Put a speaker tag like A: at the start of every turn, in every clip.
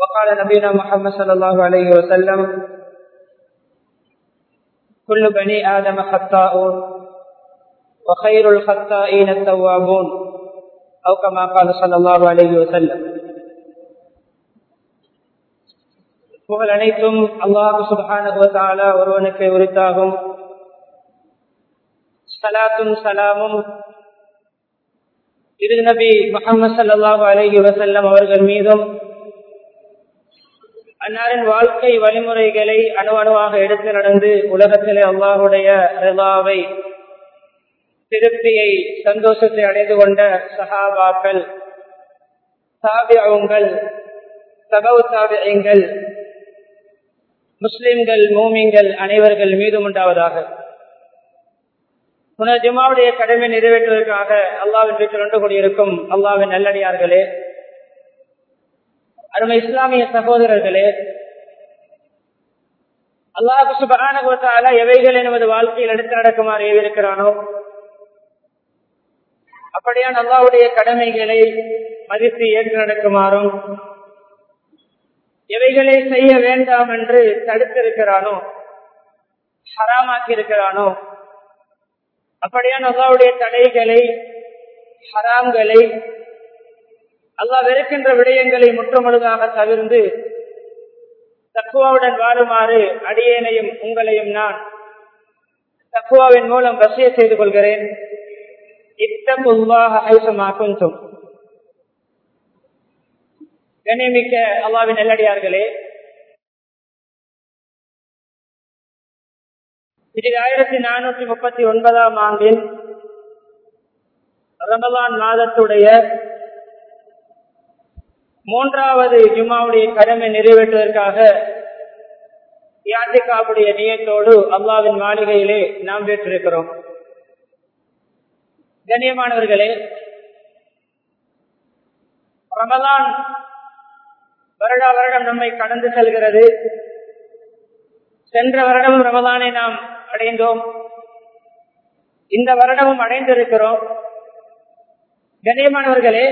A: وقال نبينا محمد صلى الله عليه وسلم كل بني آدم خطاء وخير الخطائين التوابون أو كما قال صلى الله عليه وسلم புகழ் அனைத்தும் அல்லாஹு சுபான ஒருவனுக்கு உரித்தாகும் சலாத்தும் சலாமும் இரு நபி முகமது சல்லாஹூ அலஹி வசல்லம் அவர்கள் மீதும் அன்னாரின் வாழ்க்கை வழிமுறைகளை அணு அணுவாக எடுத்து நடந்து உலகத்திலே அல்லாஹுடைய ரிலாவை திருப்தியை சந்தோஷத்தை அடைந்து கொண்ட சஹாபாக்கள் தாபியங்கள் சபவு சாபியங்கள் முஸ்லிம்கள் மூமிங்கள் அனைவர்கள் மீதும் உண்டாவதாக. புனர் ஜுமாவுடைய கடமை நிறைவேற்றுவதற்காக அல்லாவின் வீட்டில் ஒன்று கூடியிருக்கும் அல்லாவின் நல்லடியார்களே அருமை இஸ்லாமிய சகோதரர்களே அல்லாஹு சுபான எவைகள் என்பது வாழ்க்கையில் எடுத்து நடக்குமாறு ஏவிருக்கிறானோ அப்படியான் அல்லாவுடைய கடமைகளை மதித்து ஏற்று நடக்குமாறும் எவைகளை செய்ய வேண்டாம் என்று தடுத்திருக்கிறானோ ஹராமாக்கி இருக்கிறானோ அப்படியான் அல்லாவுடைய தடைகளை ஹராம்களை அல்லாஹ் வெறுக்கின்ற விடயங்களை முற்றமுழுதாக தவிர்ந்து தக்குவாவுடன் வாழுமாறு அடியேனையும் உங்களையும் நான் தக்குவாவின் மூலம் வசிய செய்து கொள்கிறேன். இத்தகுவாக ஐசமாக்கும் கண்ணியமிக்க அல்லாவின் நெல்லடியார்களே இது ஆயிரத்தி நானூற்றி முப்பத்தி ஒன்பதாம் ஆண்டின் ரமலான் மாதத்துடைய மூன்றாவது ஜுமாவுடைய கடமை நிறைவேற்றுவதற்காக யாத்திகாவுடைய நியத்தோடு அல்லாவின் மாளிகையிலே நாம் பெற்றிருக்கிறோம் கண்ணியமானவர்களே ரமலான் வருடா வருடம் நம்மை கடந்து செல்கிறது. சென்ற வருடமும் ரமலானை நாம் அடைந்தோம். இந்த வருடமும் அடைந்திருக்கிறோம். கண்ணியமானவர்களே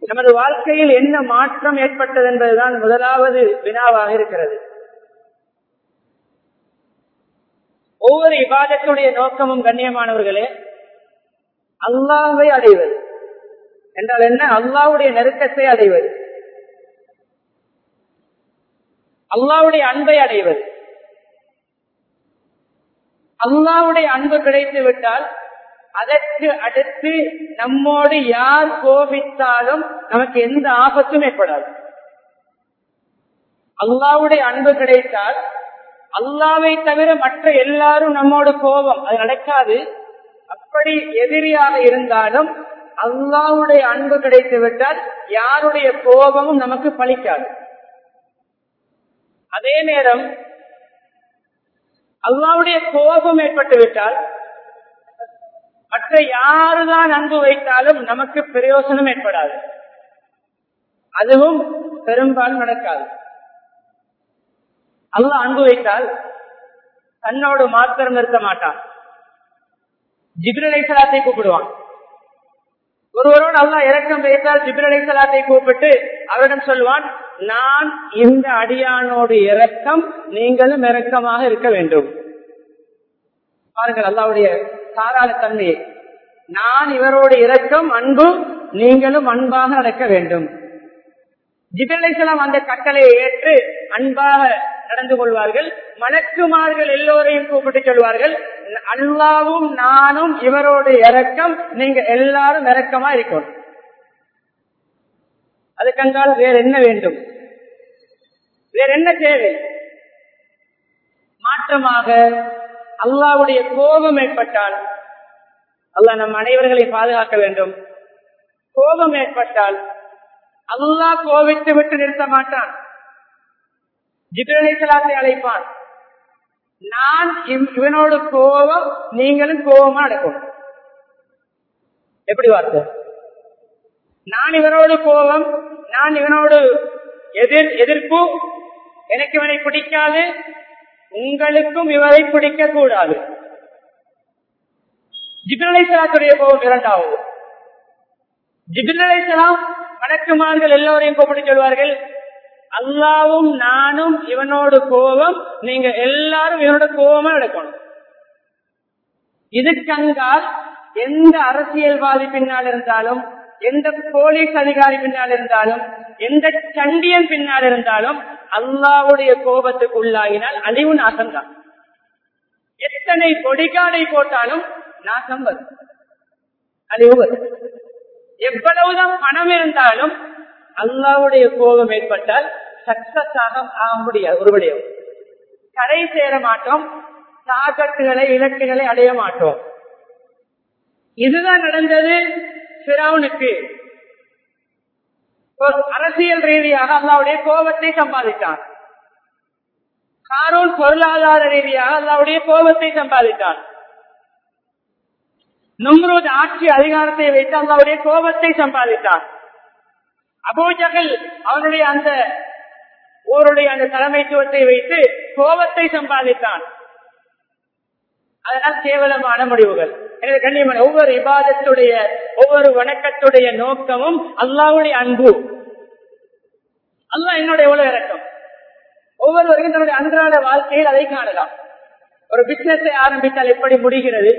A: நமது வாழ்க்கையில் என்ன மாற்றம் ஏற்பட்டது என்பதுதான் முதலாவது வினாவாக இருக்கிறது. ஒவ்வொரு விவாதத்துடைய நோக்கமும் கண்ணியமானவர்களே அல்லாவை அடைவது. என்றால் என்ன? அல்லாவுடைய நெருக்கத்தை அடைவது. அல்லாவுடைய அன்பை அடைவது. அல்லாவுடைய அன்பு கிடைத்து விட்டால் அதற்கு அடுத்து நம்மோடு யார் கோபித்தாலும் நமக்கு எந்த ஆபத்தும் ஏற்படாது. அல்லாவுடைய அன்பு கிடைத்தால் அல்லாவை தவிர மற்ற எல்லாரும் நம்மோட கோபம் அது நடக்காது. அப்படி எதிரியாக இருந்தாலும் அல்லாவுடைய அன்பு கிடைத்து விட்டால் யாருடைய கோபமும் நமக்கு பலிக்காது. அதே நேரம் அல்லாவுடைய கோபம் ஏற்பட்டு விட்டால் மற்ற யாருதான் அன்பு வைத்தாலும் நமக்கு பிரயோசனம் ஏற்படாது. அதுவும் பெரும்பாலும் நடக்காது. அல்ல அன்பு வைத்தால் தன்னோடு மாத்திரம் இருக்க மாட்டான். ஜிபிரலை சலாத்தை கூப்பிடுவான். ஒருவரோடு அல்லா இறக்கம் வைத்தால் ஜிபிரலை சலாத்தை கூப்பிட்டு அவரிடம் சொல்வான் நான் இந்த அடியானோடு இறக்கம் நீங்களும் இறக்கமாக இருக்க வேண்டும். பாருங்கள் அல்லாவுடைய தாராள தன்மையை. நான் இவரோடு இரக்கம் அன்பு நீங்களும் அன்பாக நடக்க வேண்டும். ஜிபிரலைசலாம் அந்த கட்டளையை ஏற்று அன்பாக நடந்து கொள்வார்கள். மலக்குமார்கள் எல்லோரையும் கூப்பிட்டு சொல்வார்கள் அல்லாவும் நானும் இவரோட இறக்கம் நீங்க எல்லாரும் இறக்கமா இருக்கணும். அதுக்கென்றால் வேற என்ன வேண்டும்? வேற என்ன தேவை? மாற்றமாக அல்லாவுடைய கோபம் ஏற்பட்டால் அல்லாஹ் நம் அனைவர்களை பாதுகாக்க வேண்டும். கோபம் ஏற்பட்டால் அல்லாஹ் கோபித்து விட்டு நிறுத்த மாட்டான். ஜிபிரலை அழைப்பான். நான் இவனோடு கோபம் நீங்களும் கோபமா நடக்கும் எப்படி வார்த்தை நான் இவனோடு கோபம் நான் இவனோடு எதிர் எதிர்ப்பு எனக்கு இவனை பிடிக்காது உங்களுக்கும் இவரை பிடிக்க கூடாது. ஜிபிரலைசலாத்துடைய கோபம் இரண்டாவது. ஜிபிரலைசலாம் வணக்குமார்கள் எல்லோரையும் கூப்பிட்டு சொல்வார்கள் அல்லாவும் நானும் இவனோடு கோபம் நீங்க எல்லாரும் இவனோட கோபமா எடுக்கணும் இதுக்கங்கால் எந்த அரசியல்வாதி பின்னால் இருந்தாலும் எந்த போலீஸ் அதிகாரி பின்னால் இருந்தாலும் எந்த சண்டியன் பின்னால் இருந்தாலும் அல்லாவுடைய கோபத்துக்கு உள்ளாகினால் அழிவு நாசம் தான். எத்தனை கொடிகாடை போட்டாலும் நாசம் வரும். அழிவு வரும். எவ்வளவுதான் பணம் இருந்தாலும் அல்லாவுடைய கோபம் ஏற்பட்டால் சக்சஸ் ஆக ஆக முடியாது ஒரு கரை சேர மாட்டோம் தாக்கத்துகளை இலக்குகளை அடைய மாட்டோம். இதுதான் நடந்தது பிறவுனுக்கு அரசியல் ரீதியாக அல்லாவுடைய கோபத்தை சம்பாதித்தான். காரூன் பொருளாதார ரீதியாக அல்லாவுடைய கோபத்தை சம்பாதித்தான். நும்ரூத் ஆட்சி அதிகாரத்தை வைத்து அல்லாவுடைய கோபத்தை சம்பாதித்தான். அபோஜகல் அவனுடைய அந்த ஊருடைய அந்த தலைமைத்துவத்தை வைத்து கோபத்தை சம்பாதித்தான். அதனால் கேவலமான முடிவுகள். எனவே கண்ணியமான ஒவ்வொரு விவாதத்துடைய ஒவ்வொரு வணக்கத்துடைய நோக்கமும் அல்லாவுடைய அன்பு. அல்லா என்னோட எவ்வளவு இறக்கம். ஒவ்வொருவருக்கும் தன்னுடைய அன்றாட வாழ்க்கையில் அதை காணலாம். ஒரு பிசினஸை ஆரம்பித்தால் எப்படி முடிகிறது?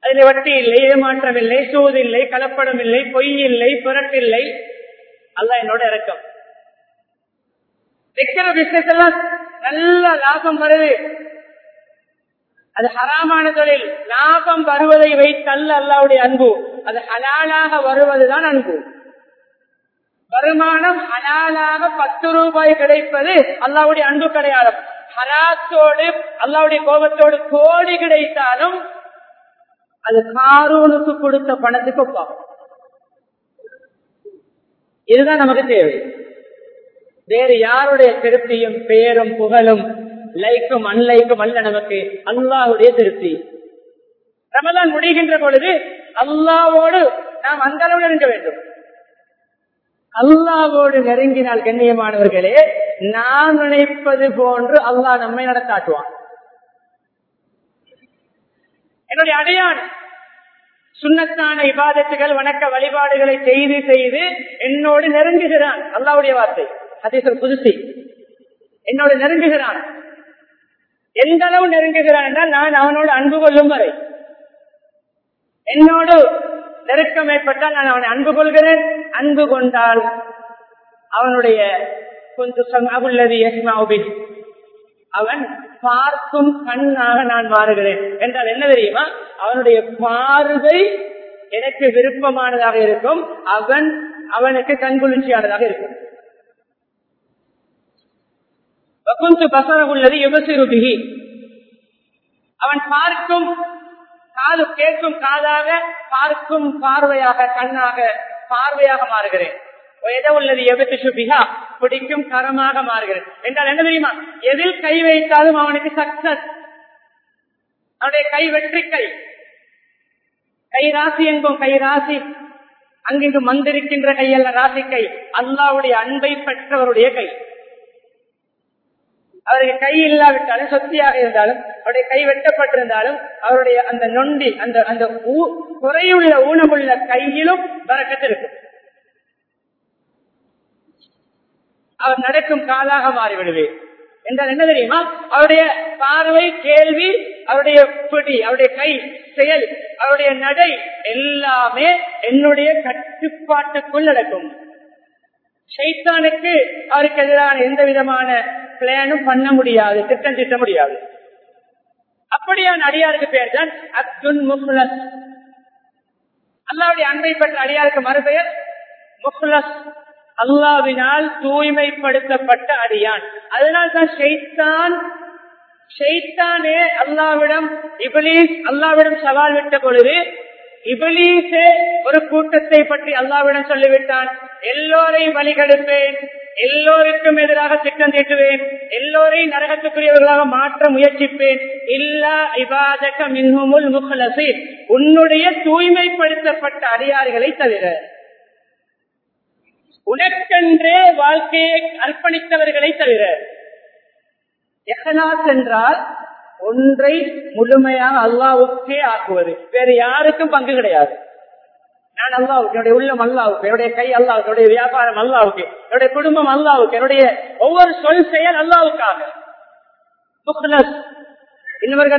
A: அதில் வட்டி இல்லை ஏமாற்றம் இல்லை சூது இல்லை கலப்படம் இல்லை பொய் இல்லை புரட்டில்லை அல்ல என்னோட இறக்கம். வைக்கிற பிசினஸ் எல்லாம் நல்ல லாபம் வருது. அது ஹராமான தொழில். லாபம் வருவதை வைத்தல்ல அல்லாவுடைய அன்பு. அது ஹலாலாக வருவதுதான் அன்பு. வருமானம் ஹலாலாக பத்து ரூபாய் கிடைப்பது அல்லாவுடைய அன்பு கிடையாது. ஹராத்தோடு அல்லாவுடைய கோபத்தோடு கோடி கிடைத்தாலும் அது காரூனுக்கு கொடுத்த பணத்துக்கு ஒப்பாகும். இதுதான் நமக்கு தேவை. வேறு யாருடைய திருப்தியும் பெயரும் புகழும் லைக்கும் அன்லைக்கும் அல்ல நமக்கு அல்லாஹுடைய திருப்தி. ரமலான் முடிகின்ற பொழுது அல்லாவோடு நாம் அந்த அளவு நெருங்க வேண்டும். அல்லாவோடு நெருங்கினால் கண்ணியமானவர்களே நான் நினைப்பது போன்று அல்லாஹ் நம்மை நடத்தாட்டுவான். என்னுடைய அடையாளம் சுண்ணத்தான இபாதத்துகள் வணக்க வழிபாடுகளை செய்து செய்து என்னோடு நெருங்குகிறான். அல்லாவுடைய வார்த்தை அதே புதுசி என்னோடு நெருங்குகிறான். எந்த அளவு நெருங்குகிறான் என்றால் நான் அவனோடு அன்பு கொள்ளும் வரை. என்னோடு நெருக்கம் ஏற்பட்டால் நான் அவனை அன்பு கொள்கிறேன். அன்பு கொண்டால் அவனுடைய கொஞ்சம் அகுள்ளது யஸ்மாபின் அவன் பார்க்கும் கண்ணாக நான் மாறுகிறேன். என்றால் என்ன தெரியுமா? அவனுடைய பார்வை எனக்கு விருப்பமானதாக இருக்கும். அவன் அவனுக்கு கண்குளிர்ச்சியானதாக இருக்கும். உள்ளது யுகசிருபிகி அவன் பார்க்கும் காது கேட்கும் காதாக பார்க்கும் பார்வையாக கண்ணாக பார்வையாக மாறுகிறேன். உள்ளது சுபிகா பிடிக்கும் கரமாக மாறுகிறது என்றால் என்ன தெரியுமா? எதில் கை வைத்தாலும் அவனுக்கு சக்சஸ் அவனுடைய கை வெற்றி கை கை ராசி எங்கும் கை ராசி. அங்கிங்கு மந்திருக்கின்ற கையல்ல ராசி கை அல்லாவுடைய அன்பை பெற்றவருடைய கை. அவருக்கு கை இல்லாவிட்டாலும் சொத்தியாக இருந்தாலும் அவருடைய கை வெட்டப்பட்டிருந்தாலும் அவருடைய அந்த நொண்டி அந்த அந்த குறையுள்ள ஊனமுள்ள கையிலும் வரக்கத்திருக்கும் அவர் நடக்கும் காலாக மாறிவிடுவேன். என்றால் என்ன தெரியுமா? அவருடைய பார்வை கேள்வி அவருடைய பிடி அவருடைய கை செயல் அவருடைய நடை எல்லாமே என்னுடைய கட்டுப்பாட்டுக்குள் நடக்கும். சைத்தானுக்கு அவருக்கு எதிரான எந்த விதமான பிளானும் பண்ண முடியாது திட்டம் திட்ட முடியாது. அப்படியான அடியாருக்கு பெயர் தான் அப்துல் முஃப்லஸ். அல்லாவுடைய அன்பை பெற்ற அடியாருக்கு மறுபெயர்? முஃப்லஸ். அல்லாவினால் தூய்மைப்படுத்தப்பட்ட அடியான். அதனால் தான் ஷெய்தான் ஷெய்தானே அல்லாவிடம் இபிலீஸ் அல்லாவிடம் சவால் விட்ட பொழுது இபிலீஸே ஒரு கூட்டத்தை பற்றி அல்லாவிடம் சொல்லிவிட்டான். எல்லோரையும் வழிகெடுப்பேன் எல்லோருக்கும் எதிராக திட்டம் தீட்டுவேன். எல்லோரையும் நரகத்துக்குரியவர்களாக மாற்ற முயற்சிப்பேன். இல்லா இபாதக மின்ஹுமுல் முஹலசி உன்னுடைய தூய்மைப்படுத்தப்பட்ட அதிகாரிகளை தவிர உனக்கென்றே வாழ்க்கையை அர்ப்பணித்தவர்களை தவிர எஹனாஸ் என்றால் ஒன்றை முழுமையாக அல்லாவுக்கே ஆக்குவது. வேறு யாருக்கும் பங்கு கிடையாது. நான் அல்லாவுக்கு என்னுடைய உள்ளம் அல்லாவுக்கு என்னுடைய கை அல்லாவுக்கு என்னுடைய வியாபாரம் அல்லாவுக்கு என்னுடைய குடும்பம் அல்லாவுக்கு என்னுடைய ஒவ்வொரு சொல் செயல் அல்லாவுக்காக. இன்னொரு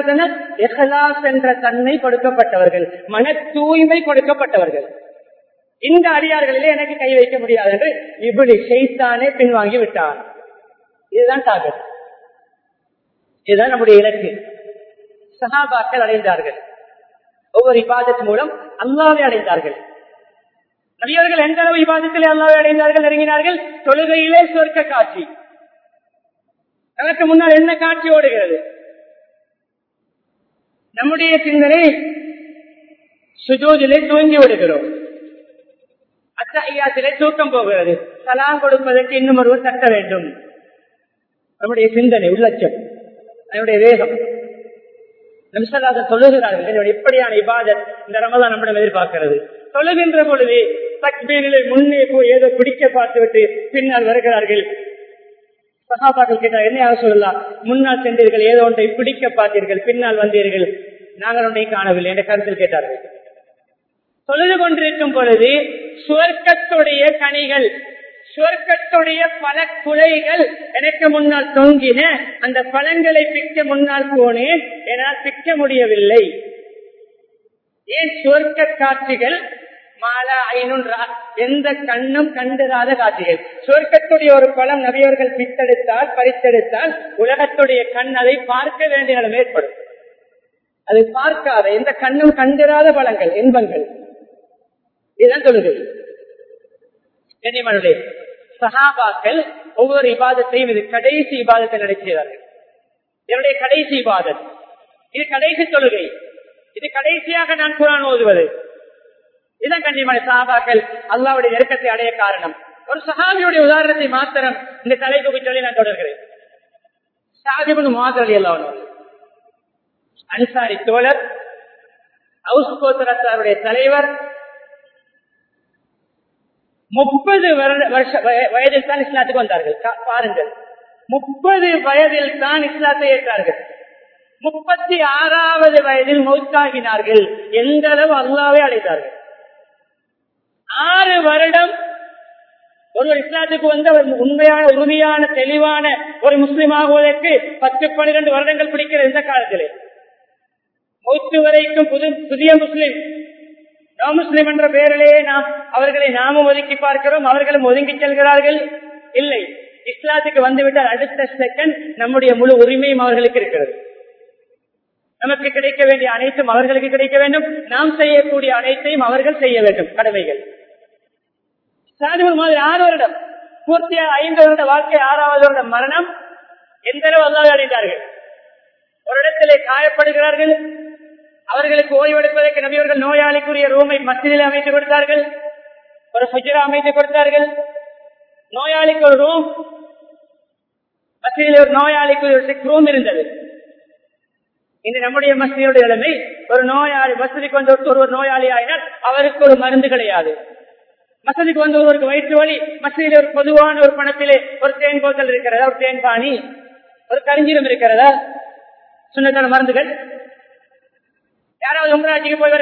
A: என்ற தன்மை கொடுக்கப்பட்டவர்கள் மன தூய்மை கொடுக்கப்பட்டவர்கள். இந்த அடியார்களிலே எனக்கு கை வைக்க முடியாது என்று இப்படி செய்தானே பின்வாங்கி விட்டான் இதுதான் டார்கெட் இதுதான் நம்முடைய இலக்கு. சகாபாக்கள் அடைந்தார்கள். ஒவ்வொரு இபாதத் மூலம் அல்லாவை அடைந்தார்கள். நபியவர்கள் எந்த அளவு இபாதத்திலே அல்லாவை அடைந்தார்கள் நெருங்கினார்கள்? தொழுகையிலே சொர்க்க காட்சி. நமக்கு முன்னால் என்ன காட்சி ஓடுகிறது? நம்முடைய சிந்தனை சுஜோதிலே தூங்கி விடுகிறோம். அத்தையாத்திலே தூக்கம் போகிறது. சலாம் கொடுப்பதற்கு இன்னும் ஒருவர் தட்ட வேண்டும். நம்முடைய சிந்தனை உள்ளச்சம் அதனுடைய வேகம். நிமிஷமாக தொழுகிறார்கள். என்னுடைய எப்படியான இபாதத் இந்த ரமதான் நம்மிடம் எதிர்பார்க்கிறது. தொழுகின்ற பொழுது தக்பீரிலே முன்னே போய் ஏதோ பிடிக்க பார்த்துவிட்டு பின்னால் வருகிறார்கள். சகாபாக்கள் கேட்டார் என்ன சொல்லலாம் முன்னால் சென்றீர்கள் ஏதோ ஒன்றை பிடிக்க பார்த்தீர்கள் பின்னால் வந்தீர்கள். நாங்கள் ஒன்றை காணவில்லை. என்ற கருத்தில் கேட்டார்கள். தொழுது கொண்டிருக்கும் பொழுது சுவர்க்கத்துடைய கனிகள் சொர்க்கத்துடைய பல குலைகள் எனக்கு முன்னால் தொங்கின. அந்த பழங்களை பிக்க முன்னால் போனேன். என்னால் பிக்க முடியவில்லை. ஏன் சொர்க்க காட்சிகள்? மாலா ஐநூறு எந்த கண்ணும் கண்டிராத காட்சிகள். சொர்க்கத்துடைய ஒரு பழம் நபியவர்கள் பித்தெடுத்தால் பறித்தெடுத்தால் உலகத்துடைய கண் அதை பார்க்க வேண்டிய நிலம் ஏற்படும். அதை பார்க்காத எந்த கண்ணும் கண்டிராத பழங்கள் இன்பங்கள். இதுதான் தொழுகை கண்ணியமானே சகாபாக்கள் ஒவ்வொரு விவாதத்தையும் இது கடைசி விவாதத்தை நடக்கிறார்கள் என்னுடைய கடைசி விவாதம் இது கடைசி தொழுகை. இது கடைசியாக நான் குரான் ஓதுவது. இதன் கண்ணியமான சகாபாக்கள் அல்லாவுடைய நெருக்கத்தை அடைய காரணம். ஒரு சஹாபியுடைய உதாரணத்தை மாத்திரம் இந்த தலைப்புக்கு சொல்லி நான் தொடர்கிறேன். சாதிபன் மாதிரி எல்லாம் அன்சாரி தோழர் அவுஸ்கோத்தரத்தாருடைய தலைவர் முப்பது வருஷ வயதில் தான் இஸ்லாத்துக்கு வந்தார்கள். பாருங்கள். முப்பது வயதில் தான் இஸ்லாத்தை ஏற்றார்கள். முப்பத்தி ஆறாவது வயதில் மௌத்தாகினார்கள். எந்த அளவு அல்லாவே அடைந்தார்கள் ஆறு வருடம் ஒருவர் இஸ்லாத்துக்கு வந்து அவர் உண்மையான உறுதியான தெளிவான ஒரு முஸ்லீம் ஆகுவதற்கு பத்து பன்னிரண்டு வருடங்கள் பிடிக்கிற இந்த காலத்திலே. மௌத்து வரைக்கும் புது புதிய முஸ்லீம் நோ முஸ்லிம் என்ற பெயரிலேயே நாம் அவர்களை நாமும் ஒதுக்கி பார்க்கிறோம். அவர்களும் ஒதுங்கி செல்கிறார்கள். இல்லை. இஸ்லாத்துக்கு வந்துவிட்டால் அடுத்த செகண்ட் நம்முடைய முழு உரிமையும் அவர்களுக்கு இருக்கிறது. நமக்கு கிடைக்க வேண்டிய அனைத்தும் அவர்களுக்கு கிடைக்க வேண்டும். நாம் செய்யக்கூடிய அனைத்தையும் அவர்கள் செய்ய வேண்டும். கடமைகள். சாதிபுர் மாதிரி ஆறு வருடம் பூர்த்தியா ஐந்து வருட வாழ்க்கை ஆறாவது வருட மரணம். எந்த அளவு அல்லாத அடைந்தார்கள்? ஒரு இடத்திலே காயப்படுகிறார்கள். அவர்களுக்கு ஓய்வெடுப்பதற்கு நபியவர்கள் நோயாளிக்குரிய ரூமை மத்தியில் அமைத்து கொடுத்தார்கள். ஒரு சுஜரா அமைத்து கொடுத்தார்கள். நோயாளிக்கு ஒரு ரூம் மத்தியில் ஒரு நோயாளிக்கு ஒரு ரூம் இருந்தது. இன்று நம்முடைய மசிதியுடைய நிலைமை ஒரு நோயாளி மசதிக்கு வந்து ஒருவர் நோயாளி ஆயினால் அவருக்கு ஒரு மருந்து கிடையாது. மசதிக்கு வந்து ஒருவருக்கு வயிற்று வலி மசதியில் ஒரு பொதுவான ஒரு பணத்திலே ஒரு தேன் போத்தல் இருக்கிறதா? ஒரு தேன் பாணி ஒரு கரிஞ்சீரம் இருக்கிறதா? சுண்ணத்தான மருந்துகள் யாராவது உங்கராட்சிக்கு போய்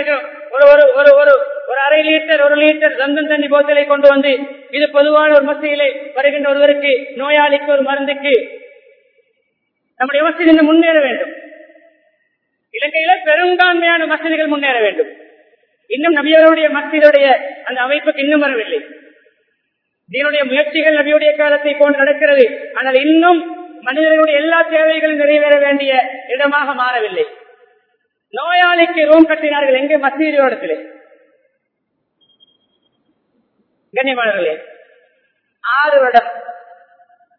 A: ஒரு ஒரு ஒரு ஒரு ஒரு அரை லிட்டர் ஒரு லிட்டர் சந்தன் தண்ணி போத்தலை கொண்டு வந்து இது பொதுவான ஒரு மசையிலே வருகின்ற ஒருவருக்கு நோயாளிக்கு ஒரு மருந்துக்கு நம்முடைய மசதி முன்னேற வேண்டும். இலங்கையில பெரும்பான்மையான மசதிகள் முன்னேற வேண்டும். இன்னும் நபியருடைய மசிதுடைய அந்த அமைப்புக்கு இன்னும் வரவில்லை. இதனுடைய முயற்சிகள் நபியுடைய காலத்தை போன்று நடக்கிறது. ஆனால் இன்னும் மனிதர்களுடைய எல்லா தேவைகளும் நிறைவேற வேண்டிய இடமாக மாறவில்லை. நோயாளிக்கு ரூம் கட்டினார்கள். எங்கே? மசீதியோடத்திலே கண்ணியமானவர்களே ஆறு வருடம்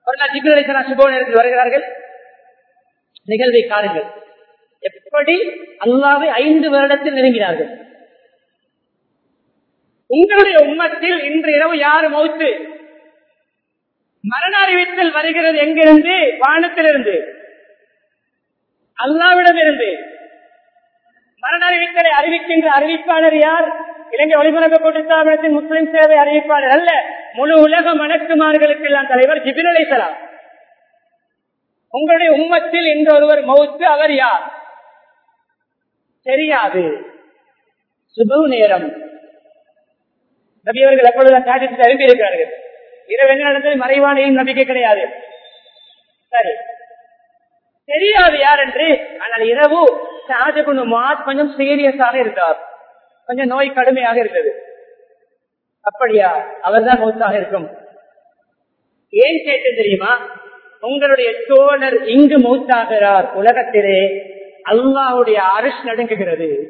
A: ஒரு நாள் ஜிபிரேசனா சுப நேரத்தில் வருகிறார்கள். நிகழ்வை காருங்கள் எப்படி? அல்லாவை ஐந்து வருடத்தில் நெருங்கினார்கள். உங்களுடைய உம்மத்தில் இன்று இரவு யாரு மௌத்து? மரண அறிவித்தல் வருகிறது எங்கிருந்து? வானத்திலிருந்து. அல்லாவிடமிருந்து மரண அறிவித்தலை அறிவிக்கின்ற அறிவிப்பாளர் யார்? இலங்கை ஒளிபரப்பு கூட்டத்தாபனத்தின் முஸ்லிம் சேவை அறிவிப்பாளர் அல்ல. முழு உலக மணக்குமார்களுக்கு எல்லாம் தலைவர் ஜிபின் அலைசலாம் உங்களுடைய உம்மத்தில் இன்று ஒருவர் மௌத்து அவர் யார்? தெரியாது. சுபு நேரம். நபியவர்கள் எப்பொழுது காட்டிட்டு அனுப்பி இருக்கிறார்கள் இரவு என்ன நடந்தது? மறைவானையும் நம்பிக்கை கிடையாது. சரி. தெரியாது யார் என்று? ஆனால் இரவு மாத் கொஞ்சம் சீரியஸாக இருந்தார். கொஞ்சம் நோய் கடுமையாக இருந்தது. அப்படியா? அவர்தான் மௌத்தாக இருக்கும். ஏன் கேட்டு தெரியுமா? உங்களுடைய தோழர் இங்கு மௌத்தாகிறார். உலகத்திலே அல்லாவுடைய அரிஷ் நடுங்குகிறது.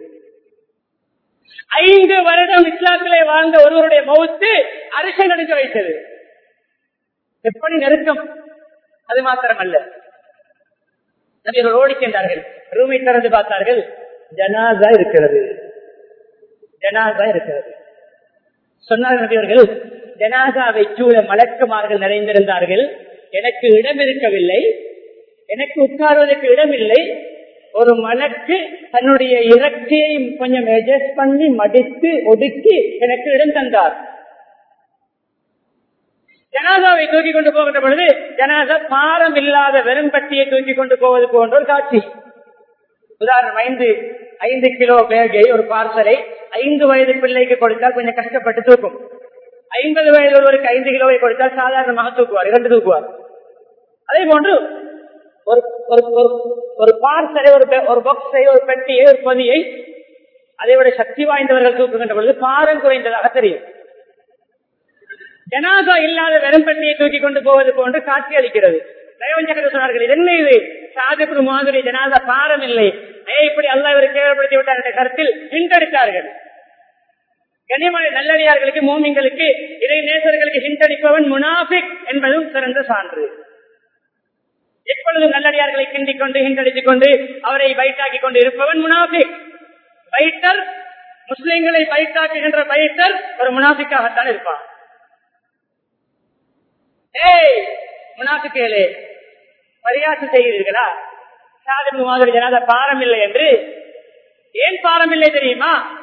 A: ஐந்து வருடம் இஸ்லாத்திலே வாழ்ந்த ஒருவருடைய மௌத்து அரிசை நடுக்க வைத்தது. எப்படி நெருக்கம்? அது மாத்திரமல்ல. நபியர்கள் ஓடிக்கின்றார்கள் ரூமை திறந்து பார்த்தார்கள். ஜனாதா இருக்கிறது. ஜனாதா இருக்கிறது. சொன்னார் ஜனாசாவை ஜனாதாவை சூழ மலக்குமார்கள் நிறைந்திருந்தார்கள். எனக்கு இடம் இருக்கவில்லை. எனக்கு உட்கார்வதற்கு இடம் இல்லை ஒரு மலக்கு தன்னுடைய இறக்கையை கொஞ்சம் அட்ஜஸ்ட் பண்ணி மடித்து ஒடுக்கி எனக்கு இடம் தந்தார். ஜனாதாவை தூக்கி கொண்டு போகின்ற பொழுது ஜனாதா பாரம் இல்லாத வெறும்பட்டியை தூக்கி கொண்டு போவது போன்ற ஒரு காட்சி. உதாரணம் ஐந்து ஐந்து கிலோ பேகை ஒரு பார்சலை ஐந்து வயது பிள்ளைக்கு கொடுத்தால் கொஞ்சம் கஷ்டப்பட்டு தூக்கும். ஐம்பது வயது ஒருவருக்கு ஐந்து கிலோவை கொடுத்தால் சாதாரணமாக தூக்குவார் இரண்டு தூக்குவார். அதே போன்று ஒரு ஒரு பார்சலை ஒரு ஒரு பாக்ஸை ஒரு பெட்டியை ஒரு பொதியை அதை விட சக்தி வாய்ந்தவர்கள் தூக்குகின்ற பொழுது பாரம் குறைந்ததாக தெரியும். ஜனாதா இல்லாத வெறும் பெட்டியை தூக்கி கொண்டு போவது போன்று காட்சி அளிக்கிறது. தயவஞ்சகர் சொன்னார்கள் இது என்ன இது? சாதிப்பு மாதிரி ஜனாத பாரம் இல்லை இப்படி அல்ல இவர் கேவலப்படுத்தி விட்டார் என்ற கருத்தில் ஹிண்டடித்தார்கள். கனிமலை நல்லடியார்களுக்கு மோமிங்களுக்கு இதை நேசர்களுக்கு ஹிண்டடிப்பவன் முனாபிக் என்பதும் சிறந்த சான்று. எப்பொழுதும் நல்லடியார்களை கிண்டிக் கொண்டு ஹிண்டடித்துக் கொண்டு அவரை பைட்டாக்கி கொண்டு இருப்பவன் முனாபிக் பைட்டர் முஸ்லிம்களை பைட்டாக்குகின்ற பைட்டர் ஒரு முனாபிக்காகத்தான் இருப்பான். ஏய் முனாபிக்கேலே பரியாசம் செய்கிறீர்களா? சாதம் மாதிரி ஜனாத பாரம் இல்லை என்று. ஏன் பாரம் இல்லை தெரியுமா?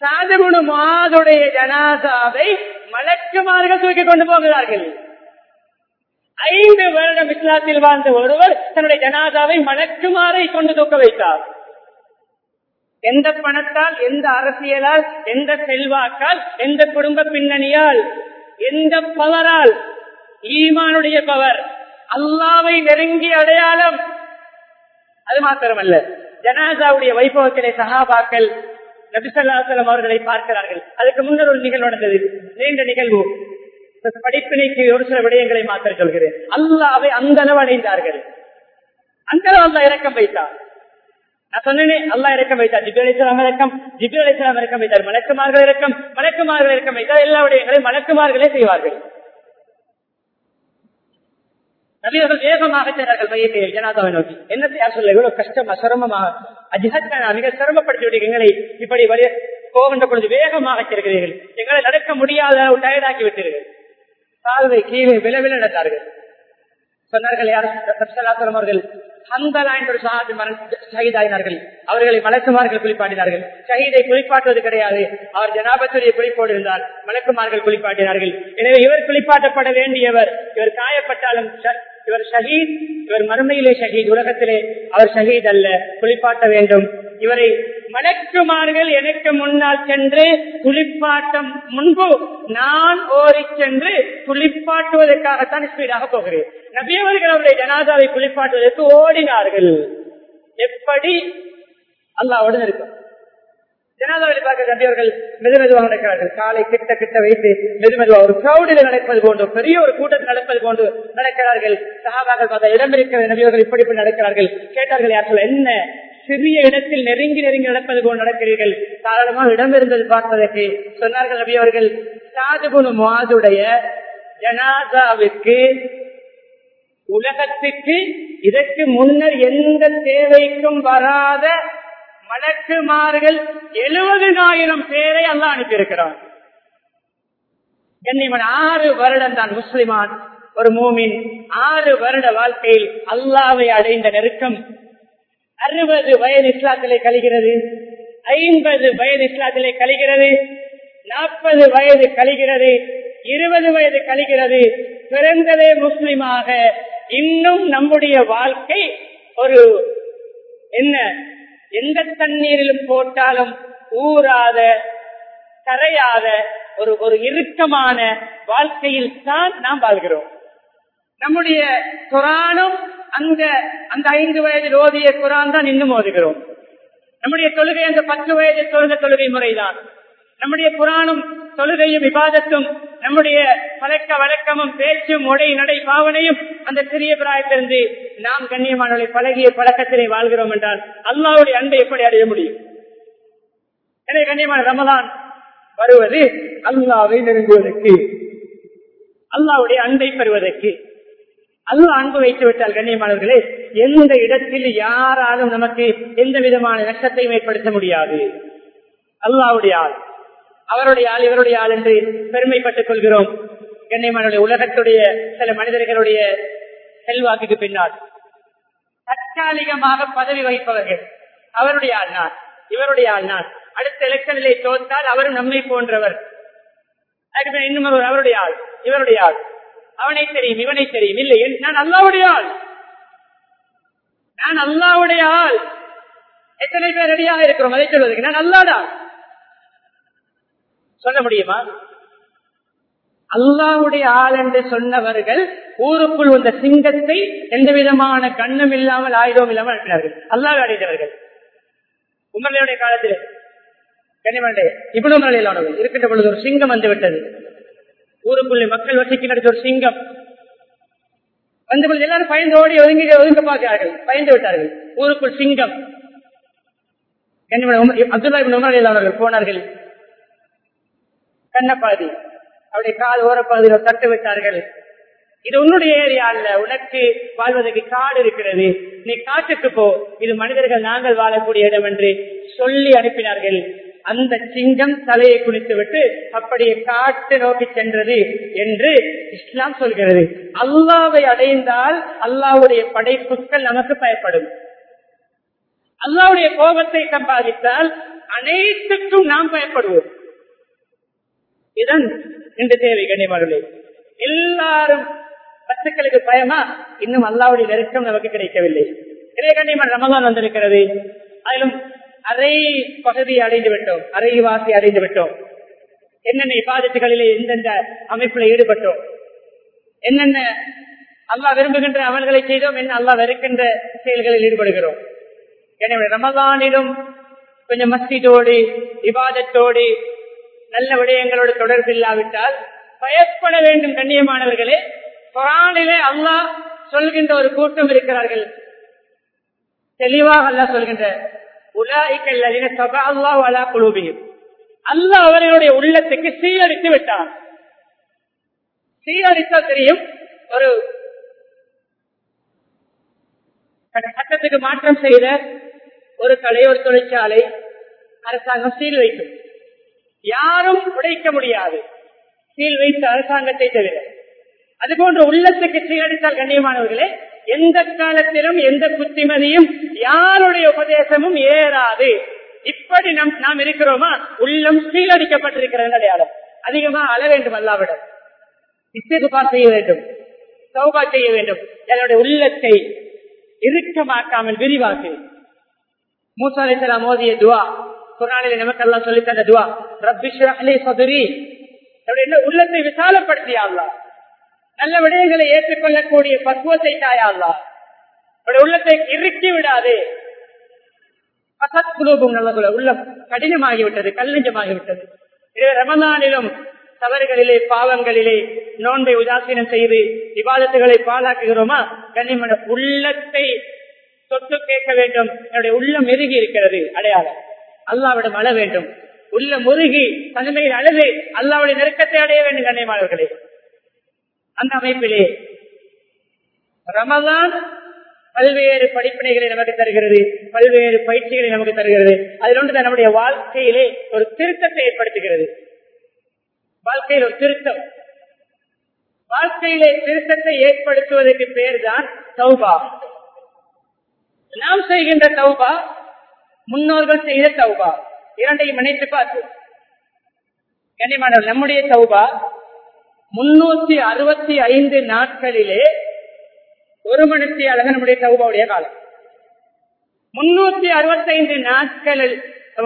A: சாதிமுனு மாதுடைய ஜனாதாவை மலக்குமார்கள் தூக்கி கொண்டு போகிறார்கள். ஐந்து வருடம் இஸ்லாத்தில் வாழ்ந்த ஒருவர் தன்னுடைய ஜனாதாவை மலக்குமாரை கொண்டு தூக்க வைத்தார். எந்த பணத்தால் எந்த அரசியலால் எந்த செல்வாக்கால் எந்த குடும்ப பின்னணியால் எந்த பவரால்? ஈமானுடைய பவர். அல்லாவை நெருங்கிய அடையாளம். அது மாத்திரமல்ல. ஜனாதாவுடைய வைபவத்திலே சகாபாக்கள் நபிசல்லாசலம் அவர்களை பார்க்கிறார்கள். அதுக்கு முன்னர் ஒரு நிகழ்வு நடந்தது. நீண்ட நிகழ்வு. படிப்பினைக்கு ஒரு சில விடயங்களை மாத்திர சொல்கிறேன். அல்லாவை அந்த அளவு அடைந்தார்கள். அந்த அளவு அல்லா இறக்கம் வைத்தார். நான் சொன்னேன் அல்லா இறக்கம் வைத்தார். ஜிபி அலிஸ்லாம் இறக்கம் ஜிபி அலிஸ்லாம் இறக்கம் வைத்தார். மலக்குமார்கள் இறக்கம் மலக்குமார்கள் இறக்கம் வைத்தார். எல்லா விடயங்களையும் மலக்குமார்களே செய்வார்கள். நபியர்கள் வேகமாக சென்றார்கள் மையத்தை ஜனாதாவை நோக்கி. என்னத்தை யார் சொல்ல இவ்வளவு கஷ்டமா சிரமமாக அஜிஹத்னா மிக சிரமப்படுத்தி விட்டு எங்களை இப்படி வரைய போகின்ற பொழுது வேகமாக இருக்கிறீர்கள். எங்களை நடக்க முடியாத டயர்டாக்கி விட்டீர்கள். சால்வை கீழே வில நடத்தார்கள். சொன்னார்கள் யார்? அவர்கள் ஹந்தலா என்ற ஒரு ஷஹீதாயினார்கள் அவர்களை மலக்குமார்கள் குளிப்பாட்டினார்கள். ஷஹீதை குளிப்பாட்டுவது கிடையாது. அவர் ஜனாபத்துடைய குளிப்போடு இருந்தார். மலக்குமார்கள் குளிப்பாட்டினார்கள். எனவே இவர் குளிப்பாட்டப்பட வேண்டியவர். இவர் காயப்பட்டாலும் இவர் ஷஹீத் இவர் மறுமையிலே ஷஹீத். உலகத்திலே அவர் ஷஹீத் அல்ல. குளிப்பாட்ட வேண்டும். இவரை மலக்குமார்கள் எனக்கு முன்னால் சென்று குளிப்பாட்டம் முன்பு நான் ஓடி சென்று குளிப்பாட்டுவதற்காகத்தான் ஸ்பீடாக போகிறேன். நபியவர்கள் அவருடைய ஜனாதாவை குளிப்பாட்டுவதற்கு ஓடினார்கள். எப்படி? அல்லாவுடன் இருக்கும். ஜனாதாவில் பார்க்க நபியவர்கள் மெது மெதுவாக நடக்கிறார்கள். காலை கிட்ட கிட்ட வைத்து மெது மெதுவாக ஒரு கிரௌடில் நடப்பது போன்று பெரிய ஒரு கூட்டத்தில் நடப்பது போன்று நடக்கிறார்கள். சகாபாக்கள் பார்த்த இடம் இருக்கிற நபியவர்கள் இப்படி இப்படி நடக்கிறார்கள். கேட்டார்கள் யார் சொல்ல என்ன சிறிய இடத்தில் நெருங்கி நெருங்கி நடப்பது போல் நடக்கிறீர்கள். தாராளமாக இடம் இருந்தது பார்ப்பதற்கு சொன்னார்கள் நபியவர்கள் சாதுகுணு மாதுடைய ஜனாதாவுக்கு உலகத்துக்கு இதற்கு முன்னர் எந்த தேவைக்கும் வராத மலக்குமார்கள் எழுபதினாயிரம் பேரை அல்லா அனுப்பியிருக்கிறார் கண்ணிமன் ஆறு வருடம் தான் முஸ்லிமான் ஒரு மூமின் ஆறு வருட வாழ்க்கையில் அல்லாவை அடைந்த நெருக்கம் அறுபது வயது இஸ்லாத்திலே கழிகிறது ஐம்பது வயது இஸ்லாத்திலே கழிகிறது நாற்பது வயது கழிகிறது இருபது வயது கழிகிறது. பிறந்ததே முஸ்லிமாக. இன்னும் நம்முடைய வாழ்க்கை ஒரு என்ன? எந்த தண்ணீரிலும் போட்டாலும் ஊறாத கரையாத ஒரு ஒரு இறுக்கமான வாழ்க்கையில் தான் நாம் வாழ்கிறோம். நம்முடைய குரானும் அந்த அந்த ஐந்து வயதில் ஓதிய குரான் தான் இன்னும் ஓதுகிறோம். நம்முடைய தொழுகை அந்த பத்து வயது தொழுத தொழுகை முறைதான். நம்முடைய புராணம் தொழுகையும் விவாதத்தும் நம்முடைய பழக்க வழக்கமும் பேச்சும் உடை நடை பாவனையும் அந்த சிறிய பிராயத்திலிருந்து நாம் கண்ணியமானவர்களை பழகிய பழக்கத்திலே வாழ்கிறோம் என்றால் அல்லாவுடைய அன்பை எப்படி அடைய முடியும்? எனவே கண்ணியமான ரமதான் வருவது அல்லாவை நெருங்குவதற்கு அல்லாவுடைய அன்பை பெறுவதற்கு. அல்லா அன்பு வைத்து விட்டால் கண்ணியமானவர்களே எந்த இடத்தில் யாராலும் நமக்கு எந்த விதமான நஷ்டத்தையும் ஏற்படுத்த முடியாது. அல்லாவுடைய ஆள். அவருடைய ஆள் இவருடைய ஆள் என்று பெருமைப்பட்டுக் கொள்கிறோம். கண்ணியமானுடைய உலகத்துடைய சில மனிதர்களுடைய செல்வாக்குக்கு பின்னால். தற்காலிகமாக பதவி வகிப்பவர்கள். அவருடைய ஆள் நான். இவருடைய ஆள் நான். அடுத்த எலெக்ஷனிலே தோற்றால் அவரும் நம்மை போன்றவர். இன்னும் அவருடைய ஆள். இவருடைய ஆள். அவனை தெரியும் இவனை தெரியும். இல்லை நான் அல்லாவுடைய ஆள். நான் அல்லாவுடைய ஆள். எத்தனை பேர் ரெடியாக இருக்கிறோம்? அதை சொல்வதற்கு நான் அல்லாடா சொல்ல முடியுமா? அல்லாவுடைய ஆள் என்று சொன்னவர்கள் ஊருக்குள் வந்த சிங்கத்தை எந்த விதமான கண்ணும் இல்லாமல் ஆயுதம் இல்லாமல் அனுப்பினார்கள். அல்லாவை அடைந்தவர்கள். உமர்களுடைய காலத்தில் கனிமண்டே இவ்வளவு இருக்கின்ற பொழுது ஒரு சிங்கம் வந்து விட்டது. ஊருக்குள்ளே மக்கள் வசிக்கின்ற ஒரு சிங்கம். வந்து பொழுது எல்லாரும் பயந்து ஓடி ஒதுங்கி ஒதுங்க பார்க்கிறார்கள். பயந்து விட்டார்கள். ஊருக்குள் சிங்கம். அப்துல்லா உமர் அவர்கள் போனார்கள். கண்ணப்பாதி. அவருடைய கால் ஓரப்பாதியில் தட்டு விட்டார்கள். இது உன்னுடைய ஏரியா அல்ல. உனக்கு வாழ்வதற்கு காடு இருக்கிறது. நீ காட்டுக்கு போ. இது மனிதர்கள் நாங்கள் வாழக்கூடிய இடம் என்று சொல்லி அனுப்பினார்கள். அந்த சிங்கம் தலையை குளித்து விட்டு அப்படியே காட்டு நோக்கி சென்றது என்று இஸ்லாம் சொல்கிறது. அல்லாவை அடைந்தால் அல்லாவுடைய படைப்புகள் நமக்கு பயப்படும். அல்லாவுடைய கோபத்தை சம்பாதித்தால் அனைத்துக்கும் நாம் பயப்படுவோம். இதன் இன்று தேவை கண்ணியமானே எல்லாரும் பத்துக்களுக்கு பயமா? இன்னும் அல்லாவுடைய நெருக்கம் நமக்கு கிடைக்கவில்லை. இதே கண்ணியமான ரமதான் வந்திருக்கிறது. அதிலும் அரை பகுதி அடைந்து விட்டோம். அரை வாசி அடைந்து விட்டோம். என்னென்ன இபாதத்துகளிலே எந்தெந்த அமைப்புல ஈடுபட்டோம்? என்னென்ன அல்லா விரும்புகின்ற அமல்களை செய்தோம்? என்ன அல்லா வெறுக்கின்ற செயல்களில் ஈடுபடுகிறோம்? எனவே ரமதானிலும் கொஞ்சம் மஸ்திதோடு விவாதத்தோடு நல்ல விடயங்களோடு தொடர்பு இல்லாவிட்டால் பயப்பட வேண்டும் கண்ணியமானவர்களே. குரானிலே அல்லாஹ் சொல்கின்ற ஒரு கூட்டம் இருக்கிறார்கள். தெளிவாக அல்லாஹ் சொல்கின்ற உலாய்க்கல்லின அவர்களுடைய உள்ளத்துக்கு சீரடித்து விட்டார் சீரடித்தால் தெரியும் ஒரு சட்டத்துக்கு மாற்றம் செய்த ஒரு கடை ஒரு தொழிற்சாலை அரசாங்கம் சீல் வைக்கும். யாரும் உடைக்க முடியாது. சீல் வைத்த அரசாங்கத்தை தவிர. அதுபோன்ற உள்ளத்துக்கு சீரடித்தால் கண்ணியமானவர்களே எந்த காலத்திலும் எந்த புத்திமதியும் யாருடைய உபதேசமும் ஏறாது. இப்படி நம் நாம் இருக்கிறோமா? உள்ளம் சீரடிக்கப்பட்டிருக்கிறது அடையாளம். அதிகமா அழ வேண்டும் அல்லாவிடம். இஸ்திகுபார் செய்ய வேண்டும். சௌபா செய்ய வேண்டும். என்னுடைய உள்ளத்தை இறுக்கமாக்காமல் விரிவாக்கு. மூசா அலிசலாம் மோதிய துவா குரானில நமக்கெல்லாம் சொல்லி தந்த துவா அலி சதுரி. உள்ளத்தை விசாலப்படுத்தியா அல்லா நல்ல விடயங்களை ஏற்றுக்கொள்ளக்கூடிய பக்குவத்தை தாயா அல்லா உள்ளத்தை இறுக்கி விடாதே. அசத் குலூபம் உள்ளம் கடினமாகிவிட்டது கல்லஞ்சமாகிவிட்டது. ரமதானிலும் தவறுகளிலே பாவங்களிலே நோன்பை உதாசீனம் செய்து விவாதத்துகளை பாழாக்குகிறோமா? கண்ணிமன உள்ளத்தை சொத்து கேட்க வேண்டும். என்னுடைய உள்ளம் மெருகி இருக்கிறது அடையாளம். அல்லாவிடம் அழ வேண்டும். உள்ள முருகி தனிமையில் அழுது அல்லாவுடைய நெருக்கத்தை அடைய வேண்டும் கண்ணியமானவர்களே. அந்த அமைப்பிலே. ரமதான் பல்வேறு படிப்பினைகளை நமக்கு தருகிறது பல்வேறு பயிற்சிகளை நமக்கு தருகிறது. அதில் ஒன்று நம்முடைய வாழ்க்கையிலே ஒரு திருத்தத்தை ஏற்படுத்துகிறது. வாழ்க்கையில் ஒரு திருத்தம். வாழ்க்கையிலே திருத்தத்தை ஏற்படுத்துவதற்கு பேர் தான் சௌபா நாம் செய்கின்ற தௌபா முன்னோர்கள் செய்த தௌபா. இரண்டையும் இணைத்து பார்ப்போம். கண்ணியமான நம்முடைய சௌபா முன்னூத்தி அறுபத்தி ஐந்து நாட்களிலே ஒரு மணித்தி அழக நம்முடைய தௌபாவுடைய காலம். முன்னூத்தி அறுபத்தி ஐந்து நாட்களில்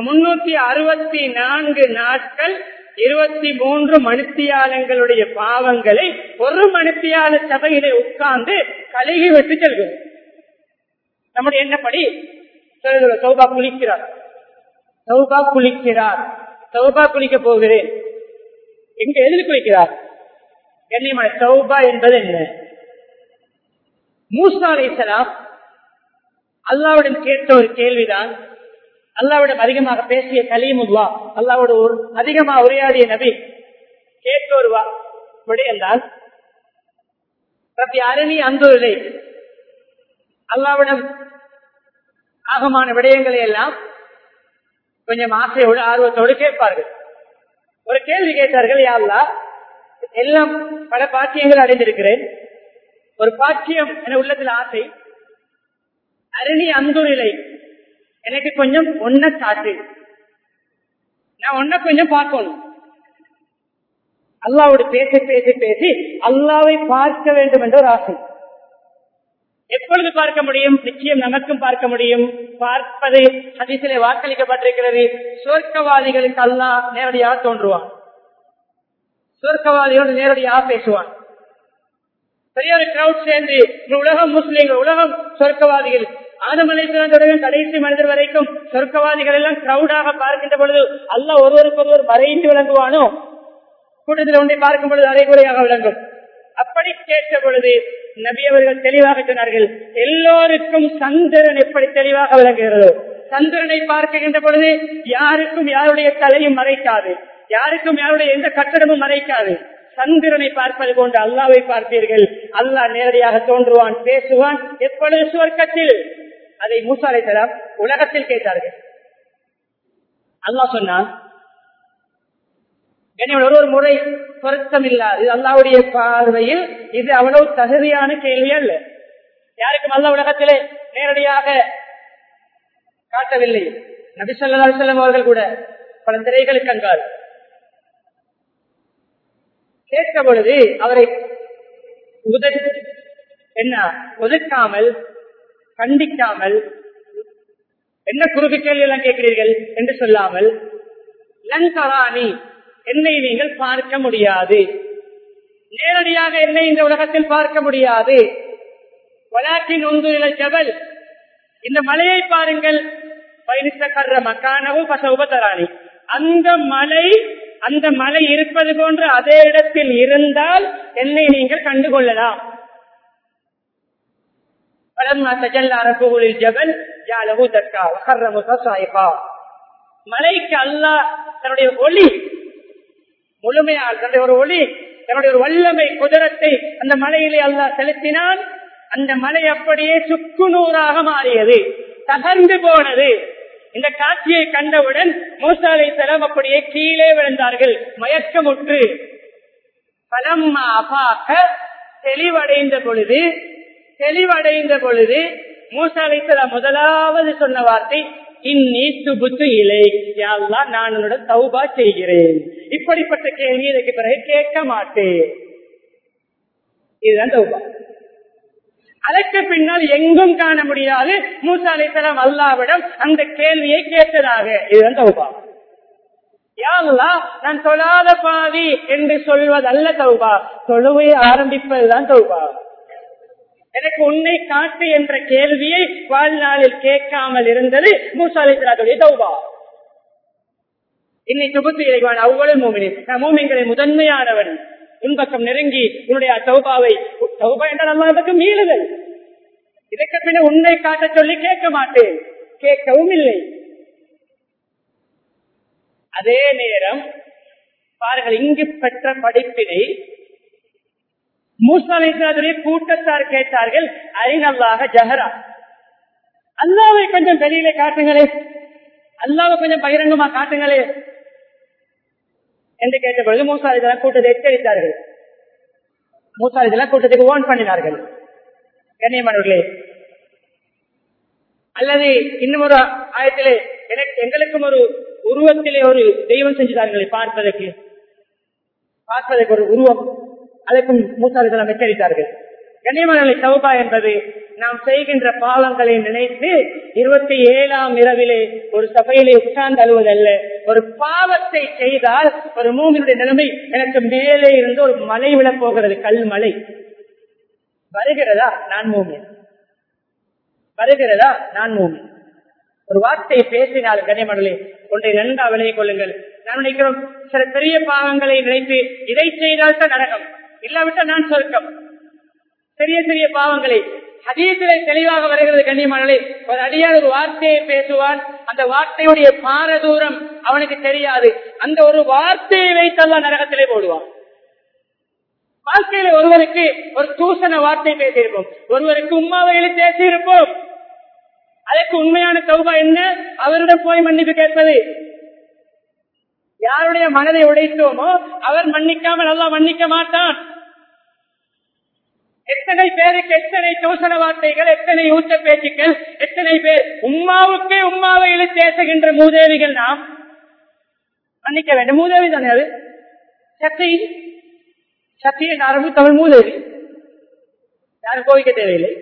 A: முன்னூத்தி அறுபத்தி நான்கு நாட்கள் இருபத்தி மூன்று மணித்தியாலங்களுடைய பாவங்களை ஒரு மணித்தியால சபையிலே உட்கார்ந்து கழுகி விட்டு செல்கிறோம் நம்முடைய என்னப்படி சௌபா குளிக்கிறார். சௌபா குளிக்கிறார். சௌபா குளிக்க போகிறேன். எங்க எதில் குளிக்கிறார்? கண்ணியமான சௌபா என்பது என்ன? மூசா அலைசலாம் அல்லாவுடன் கேட்ட ஒரு கேள்விதான் அல்லாவிடம் அதிகமாக பேசிய கலீமுல்லா அல்லாவோட ஒரு அதிகமா உரையாடிய நபி கேட்ட ஒரு விடையென்றால் அரணி அந்தூரிலே அல்லாவிடம் ஆகமான விடயங்களை எல்லாம் கொஞ்சம் ஆசையோடு ஆர்வத்தோடு கேட்பார்கள். ஒரு கேள்வி கேட்டார்கள் யாருலா எல்லாம் பல பாக்கியங்கள் அடைந்திருக்கிறேன். ஒரு பாக்கியம் என உள்ளத்தில் ஆசை அரணி நிலை எனக்கு கொஞ்சம் ஒன்ன சாட்டு நான் ஒன்ன கொஞ்சம் பார்க்கணும். அல்லாவோடு பேசி பேசி பேசி அல்லாவை பார்க்க வேண்டும் என்ற ஒரு ஆசை. எப்பொழுது பார்க்க முடியும்? நிச்சயம் நமக்கும் பார்க்க முடியும். பார்ப்பது அதிசிலே வாக்களிக்கப்பட்டிருக்கிறது. சொர்க்கவாதிகளுக்கு அல்லா நேரடியாக தோன்றுவான். சுவர்க்கவாதியோடு நேரடியாக பேசுவான். பெரிய ஒரு கிரௌட் சேர்ந்து உலகம் முஸ்லீம்கள் உலகம் சொர்க்கவாதிகள் ஆதமலை தொடங்கும் கடைசி மனிதர் வரைக்கும் சொர்க்கவாதிகள் எல்லாம் கிரௌடாக பார்க்கின்ற பொழுது அல்ல ஒருவருக்கு ஒருவர் மறைந்து விளங்குவானோ? கூட்டத்தில் ஒன்றை பார்க்கும் பொழுது அரைகுறையாக விளங்கும். அப்படி கேட்ட பொழுது நபி அவர்கள் தெளிவாக சொன்னார்கள் எல்லோருக்கும் சந்திரன் எப்படி தெளிவாக விளங்குகிறதோ? சந்திரனை பார்க்கின்ற பொழுது யாருக்கும் யாருடைய தலையும் மறைக்காது. யாருக்கும் யாருடைய எந்த கட்டடமும் மறைக்காது. சந்திரனை பார்ப்பது போன்று அல்லாவை பார்ப்பீர்கள். அல்லாஹ் நேரடியாக தோன்றுவான் பேசுவான் எப்பொழுது சுவர்க்கத்தில்? அதை மூசாலை தலாம் உலகத்தில் கேட்டார்கள். அல்லா சொன்னான் ஒரு ஒரு முறை பொருத்தம் இல்லாது அல்லாவுடைய பார்வையில் இது அவ்வளவு தகுதியான கேள்வி அல்ல. யாருக்கும் அல்ல உலகத்திலே நேரடியாக காட்டவில்லை. நபிசல்லா செல்லும் அவர்கள் கூட பல திரைகளுக்கு அங்கார். கேட்ட பொழுது அவரை என்ன? ஒதுக்காமல் கண்டிக்காமல் என்ன குறுக்கு கேள்வி எல்லாம் கேட்கிறீர்கள் என்று சொல்லாமல் லங்கராணி என்னை நீங்கள் பார்க்க முடியாது. நேரடியாக என்னை இந்த உலகத்தில் பார்க்க முடியாது. வளாற்றின் ஒன்று ஜபல் இந்த மலையை பாருங்கள். கர்ற மக்கானவும் பசவுபதராணி அந்த மலை அந்த மலை இருப்பது போன்று அதே இடத்தில் இருந்தால் என்னை நீங்கள் கண்டுகொள்ளலாம். மலைக்கு அல்லா தன்னுடைய ஒளி முழுமையால் தன்னுடைய ஒரு ஒளி தன்னுடைய ஒரு வல்லமை குதிரத்தை அந்த மலையிலே அல்லா செலுத்தினால் அந்த மலை அப்படியே சுக்குநூறாக மாறியது தகர்ந்து போனது. இந்த காட்சியை கண்டவுடன் மூசாலை செலவு அப்படியே கீழே விழுந்தார்கள். மயக்கமுற்று. பலம்மா அபாக்க தெளிவடைந்த பொழுது தெளிவடைந்த பொழுது மூசாலை செலம் முதலாவது சொன்ன வார்த்தை இன்னி துபுத்து இலை யாழ்லா நான் என்னோட தௌபா செய்கிறேன். இப்படிப்பட்ட கேள்வி இதற்கு பிறகு கேட்க மாட்டேன். இதுதான் தௌபா. அதற்கு பின்னால் எங்கும் காண முடியாது. மூசா அலிசலாம் அல்லாவிடம் அந்த கேள்வியை கேட்டதாக. இதுதான் தௌபா. யாருலா நான் சொல்லாத பாதி என்று சொல்வதல்ல தௌபா. தொழுவையை ஆரம்பிப்பதுதான் தௌபா. எனக்கு உன்னை காட்டு என்ற கேள்வியை வாழ்நாளில் கேட்காமல் இருந்தது மூசா அலிசலாத்துடைய தௌபா. இன்னைக்கு புத்தி இறைவான் அவ்வளவு மூமினி. நான் மூமிங்களை முதன்மையானவன். முன்பக்கம் நெருங்கி உன்னுடைய சௌபாவை சௌபா என்றால் அல்லாதற்கு மீளுதல் இதற்கு பின்ன உன்னை காட்ட சொல்லி கேட்க மாட்டேன். கேட்கவும் இல்லை. அதே நேரம் பாருங்கள் இங்கு பெற்ற படிப்பினை மூசாலேஸ்வரத்துடைய கூட்டத்தார் கேட்டார்கள் அறிநல்லாக ஜஹரா. அல்லாவை கொஞ்சம் வெளியில காட்டுங்களே. அல்லாவை கொஞ்சம் பகிரங்கமா காட்டுங்களே. என்று கேட்ட பொழுது மூசாரிதெல்லாம் கூட்டத்தை எச்சரித்தார்கள். மூசாரிதெல்லாம் கூட்டத்துக்கு ஓன் பண்ணினார்கள். கண்ணியமானவர்களே அல்லது இன்னும் ஒரு ஆயத்திலே எனக்கு எங்களுக்கும் ஒரு உருவத்திலே ஒரு தெய்வம் செஞ்சுதார்களே பார்ப்பதற்கு பார்ப்பதற்கு ஒரு உருவம் அதற்கும் மூசாரிதெல்லாம் எச்சரித்தார்கள். கண்ணியமான சௌபா என்பது நாம் செய்கின்ற பாவங்களை நினைத்து இருபத்தி ஏழாம் இரவிலே ஒரு சபையிலே உட்கார்ந்து அழுவதல்ல ஒரு பாவத்தை செய்தால் ஒரு மூமினுடைய நிலைமை எனக்கு மேலே இருந்து ஒரு மலை விழப் போகிறது கல் மலை. வருகிறதா? நான் மூமின். வருகிறதா? நான் மூமின். ஒரு வார்த்தை பேசினால் கனிமடலே ஒன்றை நன்கா விளைய கொள்ளுங்கள். நான் நினைக்கிறோம் சில பெரிய பாவங்களை நினைத்து இதை செய்தால் தான் நரகம். இல்லாவிட்டால் நான் சொர்க்கம். பெரிய பெரிய பாவங்களை அதீசிலே தெளிவாக வருகிறது கண்ணியமானே ஒரு அடியார் ஒரு வார்த்தையை பேசுவான் அந்த வார்த்தையுடைய பாரதூரம் அவனுக்கு தெரியாது. அந்த ஒரு வார்த்தையை வைத்தெல்லாம் நரகத்திலே போடுவான். வாழ்க்கையில ஒருவருக்கு ஒரு தூசண வார்த்தை பேசியிருப்போம். ஒருவருக்கு உம்மாவையில் பேசியிருப்போம். அதற்கு உண்மையான சௌபா என்ன? அவரிடம் போய் மன்னிப்பு கேட்பது. யாருடைய மனதை உடைத்தோமோ அவர் மன்னிக்காமல் நல்லா மன்னிக்க மாட்டான். எத்தனை பேருக்கு எத்தனை சோசன வார்த்தைகள் எத்தனை ஊச்ச பேச்சுக்கள் எத்தனை பேர் உம்மாவுக்கே உம்மாவை இழுத்து பேசுகின்ற மூதேவிகள் நாம்? மன்னிக்க வேண்டும். மூதேவி தானே அது? சக்தி? சக்தியின் ஆரம்பு தமிழ் மூதேவி. யாரும் கோவிக்க தேவையில்லை.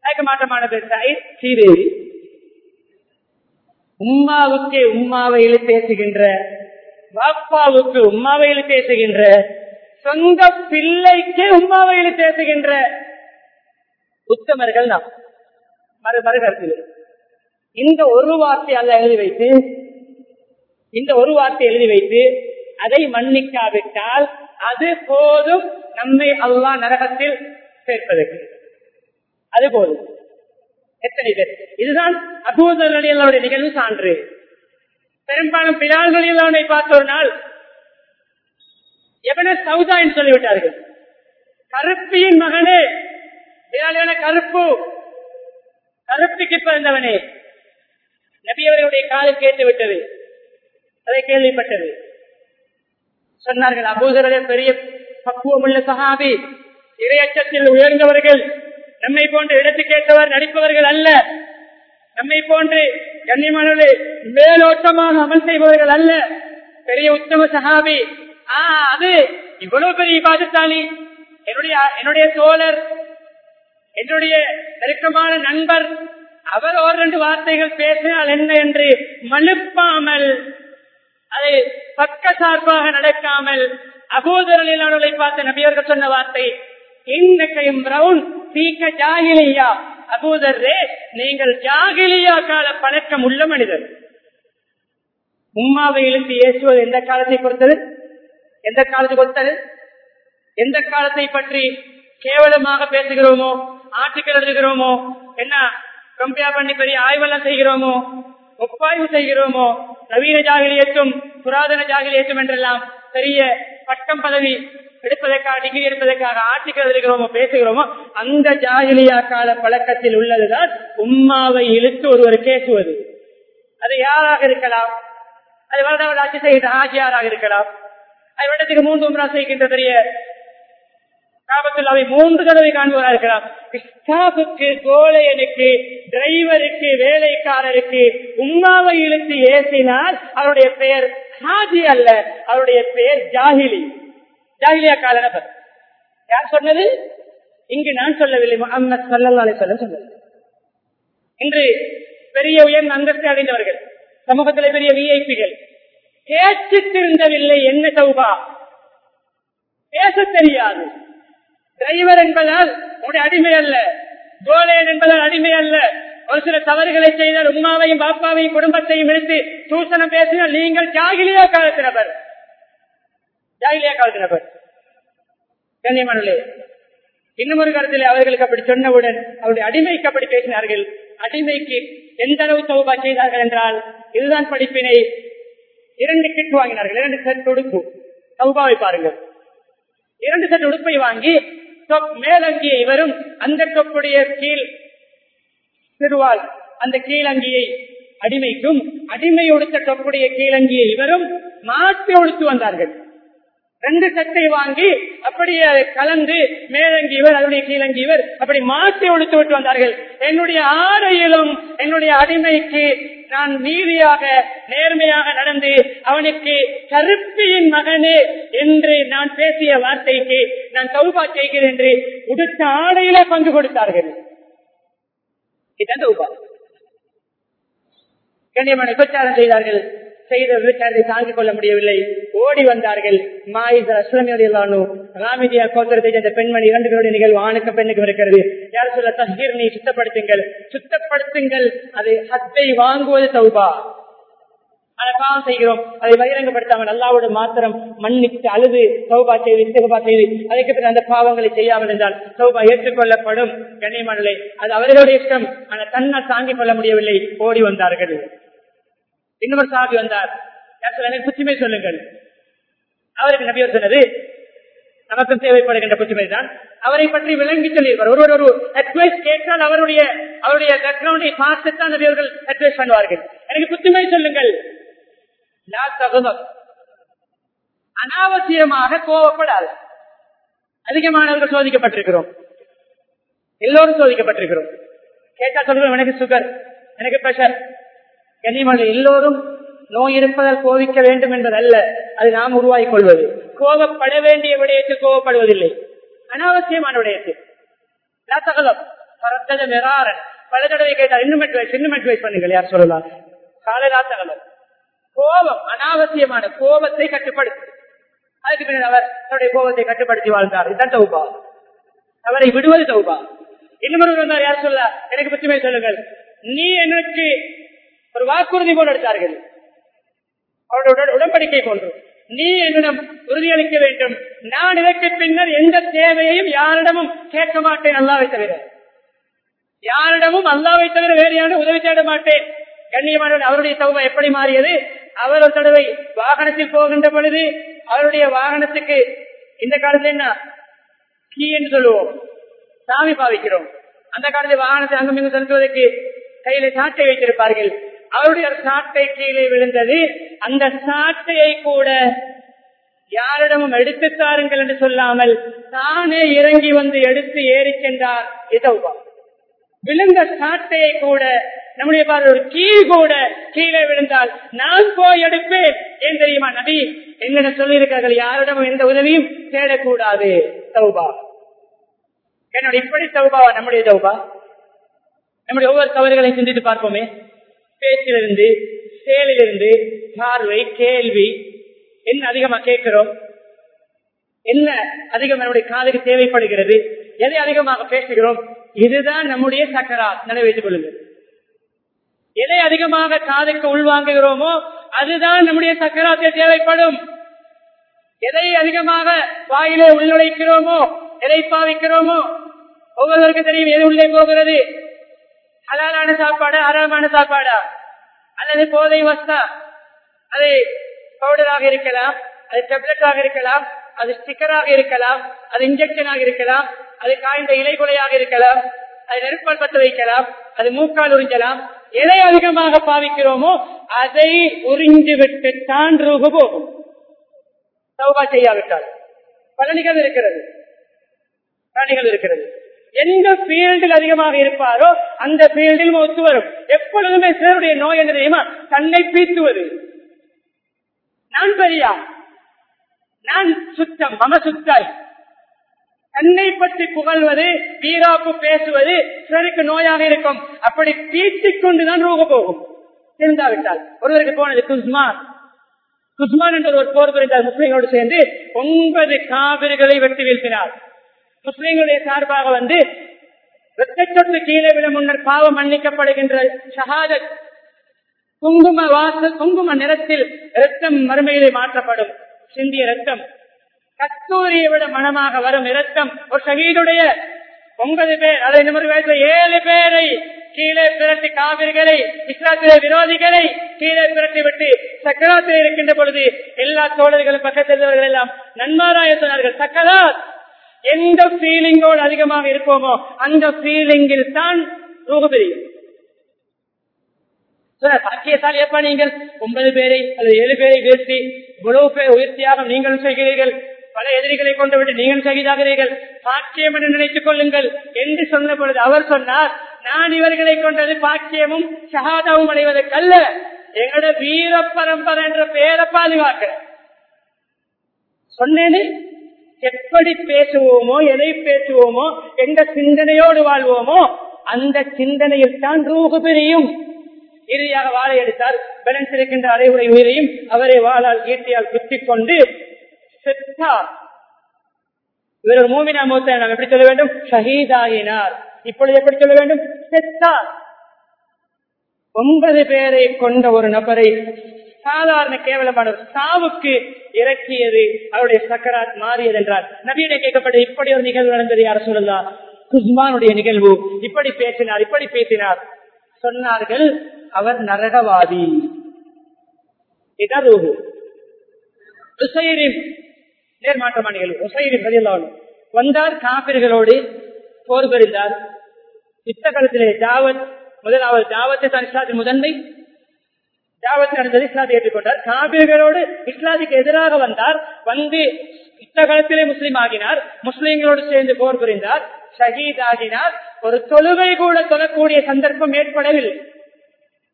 A: கேட்க மாட்டமான பேர் ஸ்ரீதேவி. உம்மாவுக்கு உம்மாவையில் இழுத்து பேசுகின்ற பாப்பாவுக்கு உம்மாவையில் இழுத்து பேசுகின்ற சொந்த பிள்ளைக்கே உமாவையில் பேசுகின்ற உத்தமர்கள் நாம். மறுகருத்தில் இந்த ஒரு வார்த்தை அல்ல எழுதி வைத்து இந்த ஒரு வார்த்தை எழுதி வைத்து அதை மன்னிக்காவிட்டால் அது போதும் நம்மை அல்லா நரகத்தில் சேர்ப்பதற்கு. அது போதும். எத்தனை பேர்? இதுதான் அபூதர்களுடைய நிகழ்வு சான்று. பெரும்பாலும் பிலால்களில் அவனை பார்த்த ஒரு நாள் எவன சவுதா என்று சொல்லிவிட்டார்கள். கருப்பியின் மகனே பிலாலியான கருப்பு கருப்பிக்கு பிறந்தவனே. நபியவர்களுடைய காலில் கேட்டு விட்டது அதை கேள்விப்பட்டது. சொன்னார்கள் அபூதரே பெரிய பக்குவமுள்ள சகாபி இரையச்சத்தில் உயர்ந்தவர்கள் நம்மை போன்று இடத்து கேட்டவர் நடிப்பவர்கள் அல்ல. நம்மை போன்று கண்ணியமானவர்களே மேலோட்டமாக அமல் செய்பவர்கள் அல்ல. பெரிய உத்தம சகாபி ஆஹ் அது இவ்வளவு பெரிய பாதத்தானே என்னுடைய என்னுடைய தோழர் என்னுடைய நெருக்கமான நண்பர் அவர் ஒரு ரெண்டு வார்த்தைகள் பேசினால் என்ன என்று மலுப்பாமல் அதை பக்க சார்பாக நடக்காமல் அபோதரலில் பார்த்த நபியர்கள் சொன்ன வார்த்தை இன்னக்கையும் ரவுன் சீக்க ஜாகிலியா அபூதரே நீங்கள் ஜாகிலியா கால பழக்கம் உள்ள மனிதர். உம்மாவை இழுத்து ஏசுவது எந்த காலத்தை பொறுத்தது? எந்த காலத்துக்கு ஒத்தது? எந்த காலத்தை பற்றி கேவலமாக பேசுகிறோமோ ஆர்டிக்கல் எழுதுகிறோமோ என்ன கம்பேர் பண்ணி பெரிய ஆய்வெல்லாம் செய்கிறோமோ ஒப்பாய்வு செய்கிறோமோ நவீன ஜாகிலியத்தும் புராதன ஜாகிலியத்தும் என்றெல்லாம் பெரிய பட்டம் பதவி எடுப்பதற்காக டிகிரி எடுப்பதற்காக ஆர்டிக்கல் எழுதுகிறோமோ பேசுகிறோமோ அந்த ஜாகிலியா கால பழக்கத்தில் உள்ளதுதான் உம்மாவை இழுத்து ஒருவர் பேசுவது. அது யாராக இருக்கலாம்? அது வரதவர் ஆட்சி செய்கின்ற ஆட்சியாராக இருக்கலாம். வருடத்துக்கு மூன்று உம்ரா செய்கின்ற பெரிய காபத்துள்ளாவை மூன்று தடவை காண்பவராக இருக்கிறார். ஸ்டாஃபுக்கு கோலையனுக்கு டிரைவருக்கு வேலைக்காரருக்கு உம்மாவை இழுத்து ஏசினால் அவருடைய பெயர் ஹாஜி அல்ல அவருடைய பெயர் ஜாகிலி ஜாகிலியா கால நபர். யார் சொன்னது? இங்கு நான் சொல்லவில்லை முகமது சல்லல்லாலே சொல்ல சொன்னது. இன்று பெரிய உயர் அந்தஸ்து அடைந்தவர்கள் சமூகத்தில் பெரிய விஐபிகள் பேச்சு திருந்தவில்லை என்ன சௌபா? பேச தெரியாது. டிரைவர் என்பதால் உடைய அடிமை அல்ல. கோலேன் என்பதால் அடிமை அல்ல. ஒரு சில தவறுகளை செய்தால் உமாவையும் பாப்பாவையும் குடும்பத்தையும் எடுத்து சூசனம் பேசினால் நீங்கள் ஜாகிலியா காலத்தினவர் ஜாகிலியா காலத்தினவர் கண்ணியமனே இன்னும் ஒரு கருத்தில் அவர்களுக்கு அப்படி சொன்னவுடன் அவருடைய அடிமைக்கு அப்படி பேசினார்கள். அடிமைக்கு எந்த அளவு சௌபா செய்தார்கள் என்றால் இதுதான் படிப்பினை. இரண்டு கிட் வாங்கினார்கள். இரண்டு செட் உடுப்பு. சௌபாவை பாருங்கள். இரண்டு செட் உடுப்பை வாங்கி தொப் மேலங்கியை இவரும் அந்த தொப்புடைய கீழ் சிறுவால் அந்த கீழங்கியை அடிமைக்கும் அடிமை உடுத்த தொப்புடைய கீழங்கியை இவரும் மாற்றி உடுத்து வந்தார்கள். ரெண்டு சட்டை வாங்கி அப்படியே கலந்து மேலங்கியவர் அதனுடைய கீழங்கியவர் அப்படி மாற்றி ஒழித்து விட்டு வந்தார்கள். என்னுடைய ஆடையிலும் என்னுடைய அடிமைக்கு நான் நீதியாக நேர்மையாக நடந்து அவனுக்கு கருப்பியின் மகனே என்று நான் பேசிய வார்த்தைக்கு நான் தௌபா செய்கிறேன் என்று உடுத்த ஆடையில பங்கு கொடுத்தார்கள். இதுதான் தௌபா. கண்ணியமான விபச்சாரம் செய்தார்கள். செய்த விபச்சாரத்தை தாங்கிக் கொள்ள முடியவில்லை. ஓடி வந்தார்கள். மாயிசர் அஸ்லமியோடு ராமிதியா கோத்திரத்தை சேர்ந்த பெண்மணி இரண்டு பேருடைய நிகழ்வு ஆணுக்கு பெண்ணுக்கும் இருக்கிறது. யார் சொல்ல தஸ்கீர் நீ சுத்தப்படுத்துங்கள். சுத்தப்படுத்துங்கள். அது ஹத்தை வாங்குவது சௌபா அழகாக பாவம் செய்கிறோம். அதை பகிரங்கப்படுத்தாமல் அல்லாவோட மாத்திரம் மன்னித்து அழுது சௌபா செய்து இஸ்தகபா செய்து அதுக்கு பிறகு அந்த பாவங்களை செய்யாமல் இருந்தால் சௌபா ஏற்றுக்கொள்ளப்படும். கண்ணியமானலை அது அவர்களுடைய இஷ்டம். ஆனால் தன்னால் தாங்கிக் கொள்ள முடியவில்லை. ஓடி வந்தார்கள். இன்னொரு சாபி வந்தார். எனக்கு புத்திமை சொல்லுங்கள். அவருக்கு நபியர் சொன்னது நமக்கும் தேவைப்படுகின்ற புத்திமை தான் அவரை பற்றி விளங்கி சொல்லியிருப்பார். ஒருவர் ஒரு அட்வைஸ் கேட்டால் அவருடைய அவருடைய பேக்ரவுண்டை பார்த்துத்தான் நபியர்கள் அட்வைஸ் பண்ணுவார்கள். எனக்கு புத்திமை சொல்லுங்கள். அனாவசியமாக கோவப்படாது. அதிகமானவர்கள் சோதிக்கப்பட்டிருக்கிறோம். எல்லோரும் சோதிக்கப்பட்டிருக்கிறோம். கேட்டா சொல்லுவோம் எனக்கு சுகர் எனக்கு பிரஷர் கனிமலை எல்லோரும் நோய் இருப்பதால் கோவிக்க வேண்டும் என்பதல்ல. அது நாம் உருவாக்கிக் கொள்வது. கோபப்பட வேண்டிய விடயத்தில் கோபப்படுவதில்லை. அனாவசியமான விடயத்தில். மெராரன். பல தடவை கேட்டால் இன்னும் இன்னும் பண்ணுங்கள். யார் சொல்லலாம்? காலை ராத்தகலம் கோபம் அனாவசியமான கோபத்தை கட்டுப்படுத்து அதுக்கு பின்னர் அவர் தன்னுடைய கோபத்தை கட்டுப்படுத்தி வாழ்ந்தார். இதுதான் தௌபா. அவரை விடுவது தௌபா. இன்னொரு யார் சொல்ல எனக்கு பற்றிமே சொல்லுங்கள். நீ எனக்கு ஒரு வாக்குறுதி போல் எடுத்தார்கள். அவருடைய உடன்படிக்கை போன்று. நீ என்னிடம் உறுதியளிக்க வேண்டும். நான் இதற்கு பின்னர் எந்த தேவையையும் யாரிடமும் கேட்க மாட்டேன் அல்லாவை தவிர. யாரிடமும் அல்லாவை தவிர வேறு யாரும் உதவி தேட மாட்டேன். கண்ணியமான அவருடைய சௌபா எப்படி மாறியது? அவர் ஒரு தடவை வாகனத்தில் போகின்ற பொழுது அவருடைய வாகனத்துக்கு இந்த காலத்துல என்ன? கீ என்று சொல்லுவோம். சாமி பாவிக்கிறோம். அந்த காலத்தில் வாகனத்தை அங்கும் இங்கும் செலுத்துவதற்கு கையில சாட்டை வைத்திருப்பார்கள். அவருடைய சாட்டை கீழே விழுந்தது. அந்த சாட்டையை கூட யாரிடமும் எடுத்து தாருங்கள் என்று சொல்லாமல் தானே இறங்கி வந்து எடுத்து ஏறி சென்றார் இதௌபா விழுந்த சாட்டையை கூட நம்முடைய பாரு ஒரு கீ கூட கீழே விழுந்தால் நான் போய் எடுப்பேன் ஏன் தெரியுமா நபி? என்ன சொல்லியிருக்கார்கள் யாரிடமும் எந்த உதவியும் தேடக்கூடாது. சௌபா என்னோட இப்படி சௌபாவா நம்முடைய சௌபா நம்முடைய ஒவ்வொரு தவறுகளை சிந்தித்து பார்ப்போமே. பேச்சிலிருந்து செயலிலிருந்து பார்வை கேள்வி என்ன அதிகமா கேட்கிறோம்? என்ன அதிகம் நம்முடைய காதுக்கு தேவைப்படுகிறது? எதை அதிகமாக பேசுகிறோம்? இதுதான் நம்முடைய சக்கரா நினைவைத்துக் கொள்ளுங்கள். எதை அதிகமாக காதுக்கு உள்வாங்குகிறோமோ அதுதான் நம்முடைய சக்கராத்தில் தேவைப்படும். எதை அதிகமாக வாயிலே உள்நுழைக்கிறோமோ எதை பாவிக்கிறோமோ ஒவ்வொருவருக்கும் தெரியும் எது உள்ளே போகிறது. ஹலாலான சாப்பாடு அறமான சாப்பாடா? அல்லது போதை வஸ்தா? அது பவுடராக இருக்கலாம் அது டெப்லெட்டாக இருக்கலாம் அது ஸ்டிக்கராக இருக்கலாம் அது இன்ஜெக்ஷனாக இருக்கலாம் அது காய்ந்த இலைகுலையாக இருக்கலாம் அது நெருப்பால் பத்த வைக்கலாம் அது மூக்கால் உறிஞ்சலாம் எதை அதிகமாக பாவிக்கிறோமோ அதை உறிஞ்சு விட்டுத்தான் ரூபு போகும். சௌபா செய்யாவிட்டால். பலனிகள் இருக்கிறது. பலனிகள் இருக்கிறது. எந்த பீல்டில் அதிகமாக இருப்பாரோ அந்த பீல்டில் ஒத்து வரும். எப்பொழுதுமே சிலருடைய நோய் என்ன தெரியுமா? தன்னை பீத்துவது. நான் பெரியா? நான் சுத்தம் மம சுத்தாய். தன்னை பற்றி புகழ்வது வீராப்பு பேசுவது சிலருக்கு நோயாக இருக்கும். அப்படி பீத்திக் கொண்டுதான் ரூக போகும் தெரிந்தாவிட்டால். ஒருவருக்கு போனது குஸ்மான். குஸ்மான் என்ற ஒரு போர் புரிந்தார் முஸ்லீம்களோடு சேர்ந்து ஒன்பது காவிரிகளை வெட்டி வீழ்த்தினார். முஸ்லீம்களுடைய சார்பாக வந்து வெத்தை கீழே விட முன்னர் பாவம் மன்னிக்கப்படுகின்ற ஷஹாதத் குங்கும வாச குங்கும நிறத்தில் இரத்தம் மறுமையிலே மாற்றப்படும். சிந்திய ரத்தம் கஸ்தூரியை விட மனமாக வரும் இரத்தம். ஒரு ஷகீதுடைய ஒன்பது பேர் அதை நிமிடம் ஏழு பேரை கீழே பிரட்டி காவிர்களை இஸ்லாத்திலே விரோதிகளை கீழே பிரட்டி விட்டு சக்கராத்தில் இருக்கின்ற பொழுது எல்லா தோழர்களும் பக்கத்தில் எல்லாம் நன்மாராய சொன்னார்கள் சக்கராத்! எந்த ஃபீலிங்கோடு அதிகமாக இருப்போமோ அந்த ஃபீலிங்கில் தான் ரூபபிரியும் பாக்கியத்தால் எப்ப நீங்கள் ஒன்பது பேரை அல்லது ஏழு பேரை வீழ்த்தி இவ்வளவு பேர் உயர்த்தியாக நீங்களும் செய்கிறீர்கள். பல எதிரிகளை கொண்டு விட்டு நீங்கள் செய்தாகிறீர்கள். பாக்கியம் என்று நினைத்துக் கொள்ளுங்கள் என்று சொன்ன பொழுது அவர் சொன்னார் நான் இவர்களை கொண்டது பாக்கியமும் சகாதாவும் அடைவதற்கல்ல. எங்களோட வீர பரம்பரை என்ற பெயரை பாதுகாக்க சொன்னேன்னு எப்படி பேசுவோமோ எதை பேசுவோமோ எந்த சிந்தனையோடு வாழ்வோமோ அந்த சிந்தனையில் தான் ரூகு பிரியும். இறுதியாக வாழை எடுத்தார். பேலன்ஸ் இருக்கின்ற அரைவுரை உயிரையும் அவரை வாழால் ஈட்டியால் குத்திக் கொண்டு செத்தார் இவர் ஒரு மூமினா மூத்த நாம் எப்படி சொல்ல வேண்டும்? ஷஹீதாகினார். இப்பொழுது எப்படி சொல்ல வேண்டும்? செத்தார் ஒன்பது பேரை கொண்ட ஒரு நபரை சாதாரண கேவலமான ஒரு சாவுக்கு இறக்கியது அவருடைய சக்கராத் மாறியது என்றார் நவீன கேட்கப்பட்ட இப்படி ஒரு நிகழ்வு நடந்தது யார் சொல்லலாம் குஸ்மானுடைய நிகழ்வு. இப்படி பேசினார் இப்படி பேசினார். சொன்னார்கள் அவர் நரகவாதி. இதான் நேர்மாற்றமான நிகழ்வு. உசைரின் பதிலாளர் வந்தார் காப்பிர்களோடு போர் யுத்த காலத்திலே ஜாவத் முதலாவது ஜாவத்தை தான் இஸ்லாத்தின் முதன்மை. ஜாவத் நடந்தது இஸ்லாத்தை ஏற்றுக்கொண்டார். காபிர்களோடு இஸ்லாத்துக்கு எதிராக வந்தார். வந்து யுத்தகலத்திலே முஸ்லீம் ஆகினார். முஸ்லீம்களோடு சேர்ந்து போர் புரிந்தார். ஷஹீத் ஆகினார். ஒரு தொழுகை கூட தொழக்கூடிய சந்தர்ப்பம் ஏற்படவில்லை.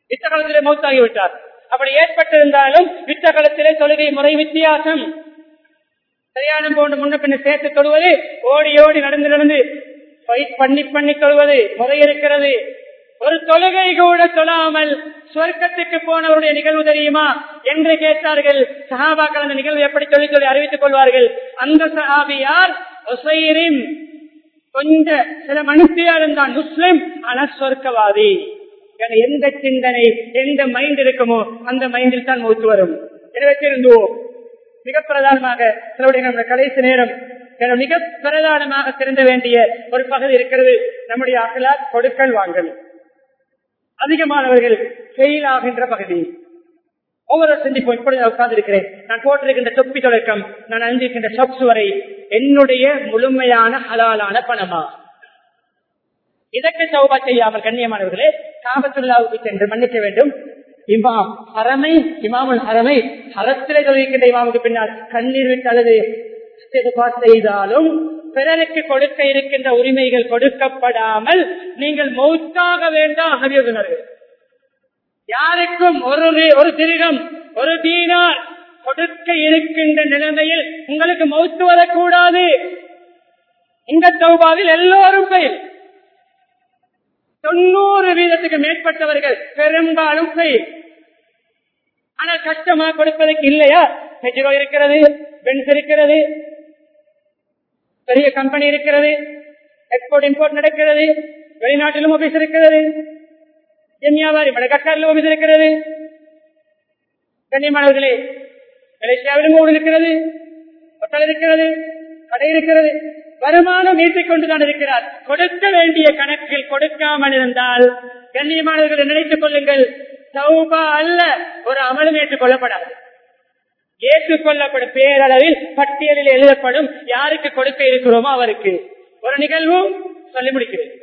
A: யுத்த காலத்திலே மௌத்தாகிவிட்டார். அப்படி ஏற்பட்டிருந்தாலும் யுத்த காலத்திலே தொழுகை முறை வித்தியாசம். கல்யாணம் போன்ற முன்ன பின்ன சேர்த்து தொழுவது ஓடி ஓடி நடந்து நடந்து பண்ணி பண்ணி தொழுவது முறை இருக்கிறது ஒரு தொழுகை கூட சொல்லாமல் சொர்க்கத்துக்கு போனவருடைய நிகழ்வு தெரியுமா? என்று கேட்டார்கள். சஹாபாக்கள் அந்த நிகழ்வு எப்படி சொல்லி சொல்லி அறிவித்துக் கொள்வார்கள்? அந்த சஹாபியார் கொஞ்ச சில மனுஷியா இருந்தான். முஸ்லிம் ஆனா சொர்க்கவாதி. எந்த சிந்தனை எந்த மைண்ட் இருக்குமோ அந்த மைண்டில் தான் மூத்து வரும். எனவே மிக பிரதானமாக சிலருடைய நம்ம கடைசி நேரம். மிக பிரதானமாக திருந்த வேண்டிய ஒரு பகுதி இருக்கிறது. நம்முடைய அகலா கொடுக்கல் வாங்கல். அதிகமானவர்கள் ஃபெயில் ஆகின்ற பகுதி. ஒவ்வொரு சந்திப்போம் இப்படி உட்கார்ந்து இருக்கிறேன் நான் போட்டிருக்கின்ற தொப்பி தொடக்கம் நான் அணிந்திருக்கின்ற சப்ஸ் வரை என்னுடைய முழுமையான ஹலாலான பணமா? இதற்கு சௌபா செய்யாமல் கண்ணியமானவர்களே காபத்துல்லாவுக்கு சென்று மன்னிக்க வேண்டும். இமாம் அறமை இமாமுல் அறமை அறத்திலே தொழில்கின்ற இமாமுக்கு பின்னால் கண்ணீர் விட்டு அல்லது செய்தாலும் பிறருக்கு கொடுக்க இருக்கின்ற உரிமைகள் கொடுக்கப்படாமல் நீங்கள் மௌத்தாக வேண்டாம் நபியுடனர்கள் யாருக்கும் ஒரு ஒரு திருகம் ஒரு தீனார் கொடுக்க இருக்கின்ற நிலைமையில் உங்களுக்கு மௌத்து வரக்கூடாது. இந்த தௌபாவில் எல்லோரும் பெயர் தொண்ணூறு வீதத்துக்கு மேற்பட்டவர்கள் பெரும்பாலும் பெயர் ஆனால் கஷ்டமா கொடுப்பதற்கு இல்லையா? பெஜ்ரோ இருக்கிறது பென்ஸ் இருக்கிறது பெரிய கம்பெனி இருக்கிறது எக்ஸ்போர்ட் இம்போர்ட் நடக்கிறது வெளிநாட்டிலும் ஆபீஸ் இருக்கிறது வியாபாரி மடக்கட்டாரிலும் ஆபீஸ் இருக்கிறது கண்ணியமானவர்களே மலேசியாவிலும் ஊழல் இருக்கிறது ஹோட்டல் இருக்கிறது கடை இருக்கிறது வருமானம் ஈட்டிக் கொண்டுதான் இருக்கிறார். கொடுக்க வேண்டிய கணக்கில் கொடுக்காமல் இருந்தால் கண்ணியமானவர்களை நினைத்துக் கொள்ளுங்கள். சௌபா அல்ல ஒரு அமலும் ஏற்றுக் கொள்ளப்படாது. ஏற்றுக்கொள்ளப்படும் பேரளவில் பட்டியலில் எழுதப்படும் யாருக்கு கொடுக்க இருக்கிறோமோ அவருக்கு. ஒரு நிகழ்வும் சொல்லி முடிக்கிறேன்.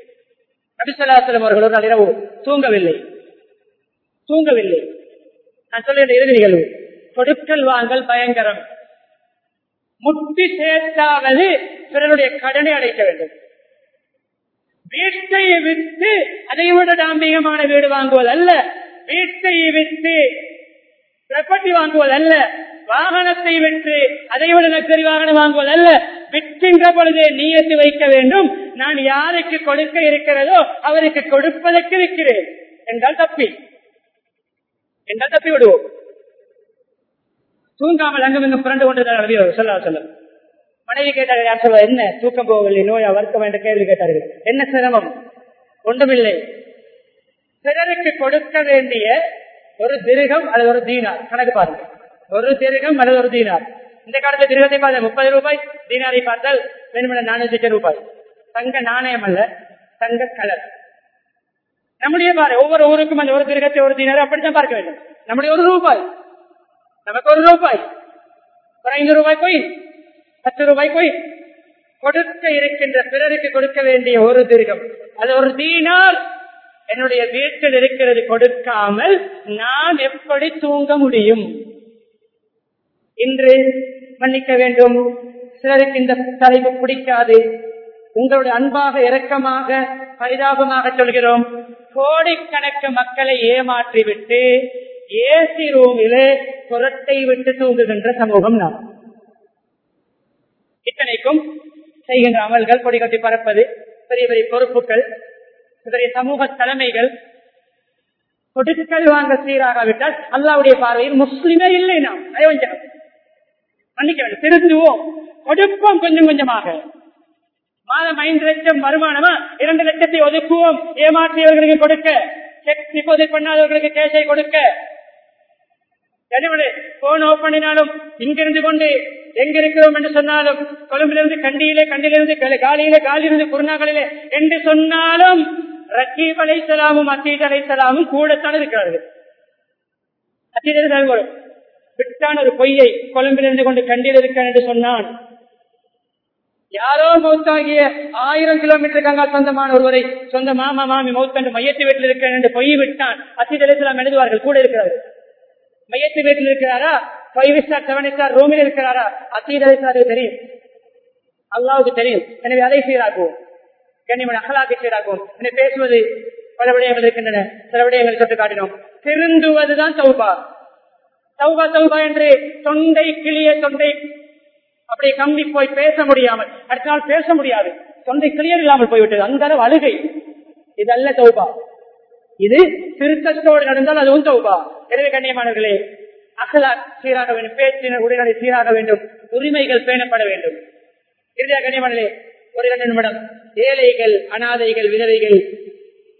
A: நபிசல்லாசலம் அவர்கள் ஒரு தூங்கவில்லை. தூங்கவில்லை. நான் சொல்லுகிற இறுதி நிகழ்வு கொடுக்கல் வாங்கல் பயங்கரம். முட்டி சேர்த்தாவது பிறருடைய கடனை அடைக்க வேண்டும். வீட்டை விட்டு அதை விட டாம்பிகமான வீடு வாங்குவது அல்ல வீட்டை விட்டு ப்ராப்பர்ட்டி வாங்குவது அல்ல வாகனத்தை விட்டு அதை விட நக்கரி வாகனம் வாங்குவது அல்ல விற்கின்ற பொழுது நீயத்து வைக்க வேண்டும். நான் யாருக்கு கொடுக்க இருக்கிறதோ அவருக்கு கொடுப்பதற்கு விற்கிறேன். என்றால் தப்பி. என்றால் தப்பி விடுவோம். தூங்காமல் அங்கும் இங்கும் புரண்டு கொண்டு சொல்லா சொல்லும் மனைவி கேட்டார்கள் யார் சொல்வார் என்ன? தூக்கம் போகவில்லை நோயா வருத்தம்? என்ற கேள்வி கேட்டார்கள். என்ன சிரமம்? ஒன்றுமில்லை. பிறருக்கு கொடுக்க வேண்டிய ஒரு திருகம் அல்லது ஒரு தீனார். கணக்கு பாருங்கள். ஒரு திருகம் அல்லது ஒரு தீனார். இந்த காலத்துல திருகத்தை பார்த்தா முப்பது ரூபாய் தீனாரை பார்த்தால் வேணுமென நானூத்தி லட்சம் ரூபாய். தங்க நாணயம் அல்ல தங்க கலர். நம்முடைய பாரு ஒவ்வொரு ஊருக்கும் அந்த ஒரு திருகத்தை ஒரு தீனார் அப்படித்தான் பார்க்க வேண்டும். நம்முடைய ஒரு ரூபாய் நமக்கு ஒரு ரூபாய். ஒரு ஐந்து ரூபாய் போய் பத்து ரூபாய் போய் கொடுக்க இருக்கின்ற பிறருக்கு கொடுக்க வேண்டிய ஒரு திருகம். அது ஒரு தீனார். என்னுடைய வீட்டில் இருக்கிறது கொடுக்காமல் நான் எப்படி தூங்க முடியும்? இன்று மன்னிக்க வேண்டும். சிலருக்கு இந்த தலைப்பு பிடிக்காது. உங்களுடைய அன்பாக இரக்கமாக பரிதாபமாக சொல்கிறோம். கோடிக்கணக்கு மக்களை ஏமாற்றிவிட்டு ஏசி ரூமிலே புரட்டை விட்டு தூங்குகின்ற சமூகம் நாம். இத்தனைக்கும் செய்கின்ற அமல்கள் கொடி கட்டி பறப்பது பெரிய பெரிய பொறுப்புகள் பெரிய சமூக தலைமைகள் கொடுக்கல் வாங்க சீராகாவிட்டால் அல்லாவுடைய பார்வையில் முஸ்லிமே இல்லை நாம். அயோஞ்சனம் மன்னிக்க வேண்டும். திருந்துவோம். கொடுப்போம் கொஞ்சம் கொஞ்சமாக. மாதம் ஐந்து லட்சம் வருமானமா? இரண்டு லட்சத்தை ஒதுக்குவோம். ஏமாற்றியவர்களுக்கு கொடுக்க. செக் டிபாசிட் பண்ணாதவர்களுக்கு கேஷை கொடுக்க. போன் ஓபன் இங்கிருந்து கொண்டு எங்க இருக்கிறோம் என்று சொன்னாலும் கொழும்பிலிருந்து கண்டியிலே கண்டிலிருந்து காலியிலே காலிலிருந்து குருநாகலிலே என்று சொன்னாலும் ரக்கீப் அலை சலாமும் அத்தீத் அலை சலாமும் கூடத்தான் இருக்கிறார்கள். அத்தீத் அலை விட்டான் ஒரு பொய்யை கொழும்பிலிருந்து கொண்டு கண்டியில் இருக்கேன் என்று சொன்னான். யாரோ மௌத்தாகிய ஆயிரம் கிலோமீட்டர் கங்கால் சொந்தமான ஒருவரை சொந்த மாமா மாமி மௌத் என்று மையத்து வீட்டில் இருக்கிறேன் என்று பொய் விட்டான். அத்தீத் எழுதுவார்கள் கூட இருக்கிறார் மையத்து வீட்டில் இருக்கிறாரா? ஃபைவ் ஸ்டார் செவன் ஸ்டார் ரூமில் இருக்கிறாரா? அத்தீத் தெரியும். அல்லாவுக்கு தெரியும். எனவே அதை சீராக்குவோம். கண்ணியமன் அகலாக்கை சீராக்குவோம். என்னை பேசுவது பல விடயங்கள் இருக்கின்றன. சில விடயங்கள் தொட்டு காட்டினோம். திருந்துவதுதான் சௌபா சௌபா சௌபா என்று தொண்டை கிளிய தொண்டை அப்படி கம்பி போய் பேச முடியாமல் அடுத்த நாள் பேச முடியாது. தொண்டை கிளியர் இல்லாமல் போய்விட்டது. அந்த அளவு அழுகை. இது அல்ல சௌபா. இது திருத்தத்தோடு நடந்தால் அதுவும் சௌபா. எனவே கண்ணியமானவர்களே அகலா சீராக வேண்டும். பேச்சின உடல்நிலை சீராக வேண்டும். உரிமைகள் பேணப்பட வேண்டும். இறுதியாக கண்ணியமானே ஒரு இரண்டு நிமிடம் ஏழைகள் அனாதைகள் விதவைகள்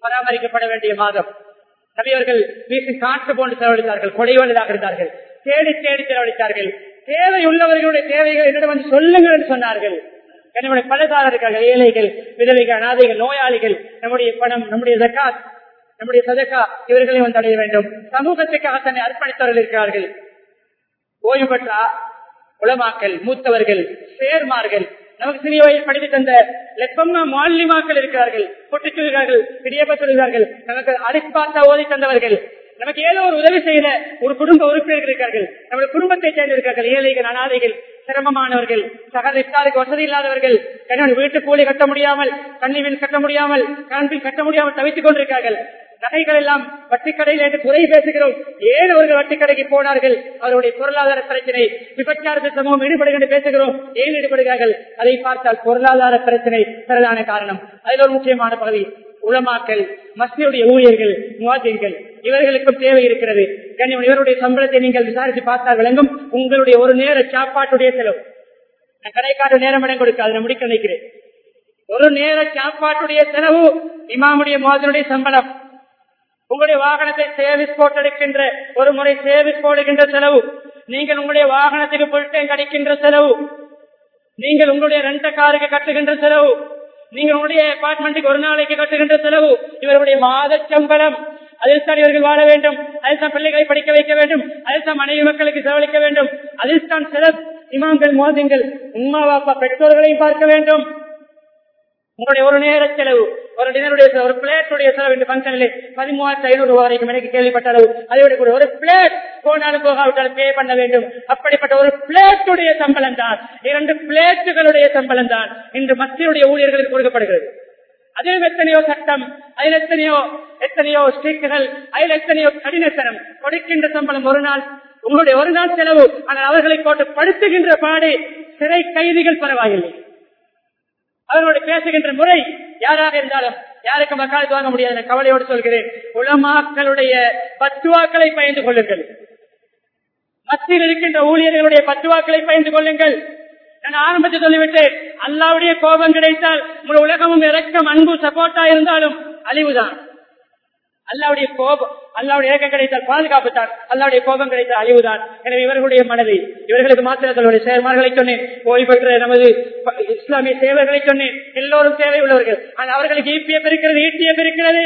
A: பராமரிக்கப்பட வேண்டிய மாதம். நபியவர்கள் வீசி காற்று போன்று செலவழித்தார்கள் கொடைவல்லதாக இருந்தார்கள். தேடி தேடி செலவழித்தார்கள். தேவை உள்ளவர்களுடைய தேவைகள் என்னிடம் வந்து சொல்லுங்கள் என்று சொன்னார்கள். என்னுடைய பலதாரர்கள் ஏழைகள் விதவைகள் அனாதைகள் நோயாளிகள் நம்முடைய பணம் நம்முடைய ஜக்காத் நம்முடைய சதக்கா இவர்களை வந்து அடைய வேண்டும். சமூகத்துக்காக தன்னை அர்ப்பணித்தவர்கள் இருக்கிறார்கள். ஓய்வு பெற்ற உளமாக்கல் மூத்தவர்கள் சேர்மார்கள் நமக்கு சிறிய வயதில் படித்து தந்த லெப்பம்மா மாலிமாக்கள் இருக்கிறார்கள் பொட்டு சொல்கிறார்கள் பிடியப்ப சொல்கிறார்கள் நமக்கு பார்த்தா ஓதி தந்தவர்கள். நமக்கு ஏதோ ஒரு உதவி செய்த ஒரு குடும்ப உறுப்பினர்கள் இருக்கார்கள் நம்முடைய குடும்பத்தை சேர்ந்திருக்கார்கள் ஏழைகள் அனாதைகள் சிரமமானவர்கள் சகல வசதி இல்லாதவர்கள். கணவன் வீட்டு கூலி கட்ட முடியாமல் கண்ணிவில் கட்ட முடியாமல் கண்பில் கட்ட முடியாமல் தவித்துக் கொண்டிருக்கார்கள் நகைகள் எல்லாம் வட்டிக்கடையில் என்று குறை பேசுகிறோம். ஏன் அவர்கள் வட்டிக்கடைக்கு போனார்கள்? அவருடைய பொருளாதார பிரச்சனை. விபச்சாரத்தில் சமூகம் ஈடுபடுகின்ற பேசுகிறோம். ஏன் ஈடுபடுகிறார்கள்? அதை பார்த்தால் பொருளாதார பிரச்சனை பிரதான காரணம். அதில் ஒரு முக்கியமான பகுதி உளமாக்கல் மஸ்தியுடைய ஊழியர்கள் முவாஜிர்கள் இவர்களுக்கும் தேவை இருக்கிறது. கண்ணியம் இவருடைய சம்பளத்தை நீங்கள் விசாரித்து பார்த்தால் விளங்கும். உங்களுடைய ஒரு நேர சாப்பாட்டுடைய செலவு. நான் கடைக்காட்டு நேரம் இடம் கொடுக்க அதை முடிக்க நினைக்கிறேன். ஒரு நேர சாப்பாட்டுடைய செலவு இமாமுடைய மோதனுடைய சம்பளம். உங்களுடைய வாகனத்தை சேவிஸ் போட்டெடுக்கின்ற ஒரு முறை சேவிஸ் போடுகின்ற செலவு. நீங்கள் உங்களுடைய வாகனத்துக்கு புல்டேங்க் அடிக்கின்ற செலவு. நீங்கள் உங்களுடைய ரெண்ட காருக்கு கட்டுகின்ற செலவு. நீங்கள் உங்களுடைய அபார்ட்மெண்ட்டுக்கு ஒரு நாளைக்கு கட்டுகின்ற செலவு. இவருடைய மாத சம்பளம் அதில் தான் இவர்கள் வாழ வேண்டும். அதில் தான் பிள்ளைகளை படிக்க வைக்க வேண்டும். அதில் தான் மனைவி மக்களுக்கு செலவழிக்க வேண்டும். அதில் தான் சில இமாம்கள் மோதங்கள் உமா பாப்பா பெற்றோர்களையும் பார்க்க வேண்டும். உங்களுடைய ஒரு நேர செலவு ஒரு டினருடைய ஒரு பிளேட்டுடைய செலவு இந்த பங்கனிலே பதிமூவாயிரத்தி ஐநூறு ரூபாய் வரைக்கும் எனக்கு கேள்விப்பட்ட அளவு. அதை விட கூட ஒரு பிளேட் போனாலும் போகாவிட்டாலும் பே பண்ண வேண்டும். அப்படிப்பட்ட ஒரு பிளேட்டுடைய சம்பளம் தான். இரண்டு பிளேட்டுகளுடைய சம்பளம் தான். இன்று மத்தியுடைய ஊழியர்களுக்கு கொடுக்கப்படுகிறது. அதிலும் எத்தனையோ சட்டம் அதில் எத்தனையோ எத்தனையோ ஸ்டிக்குகள் அதில் எத்தனையோ கடினத்தனம். கொடுக்கின்ற சம்பளம் ஒரு நாள் உங்களுடைய ஒரு நாள் செலவு. ஆனால் அவர்களை போட்டு படுத்துகின்ற பாடு சிறை கைதிகள் பரவாயில்லை. அவர்களோடு பேசுகின்ற முறை யாராக இருந்தாலும் யாருக்கு வக்காலத்து வாங்க முடியாது கவலையோடு சொல்கிறேன். உலமாக்களுடைய பத்துவாக்களை பயந்து கொள்ளுங்கள். மத்தியில் இருக்கின்ற ஊழியர்களுடைய பத்துவாக்களை பயந்து கொள்ளுங்கள். நான் ஆரம்பத்தை சொல்லிவிட்டேன் அல்லாவுடைய கோபம் கிடைத்தால் உங்கள் உலகமும் இறக்கம் அன்பு சப்போர்ட்டா இருந்தாலும் அழிவுதான். அல்லாவுடைய கோபம் அல்லாவுடைய இறக்கம் கிடைத்தால் பாதுகாப்பு தான் அல்லாவுடைய கோபம் கிடைத்தால் அழிவுதான். எனவே இவர்களுடைய மனதை இவர்களுக்கு மாத்திரங்களுடைய செயல்மார்களை சொன்னேன். ஓய்வு பெற்ற நமது இஸ்லாமிய சேவர்களை சொன்னேன். எல்லோரும் தேவை உள்ளவர்கள். ஆனால் அவர்களுக்கு ஈப்பியம் இருக்கிறது ஈட்டியம் இருக்கிறது.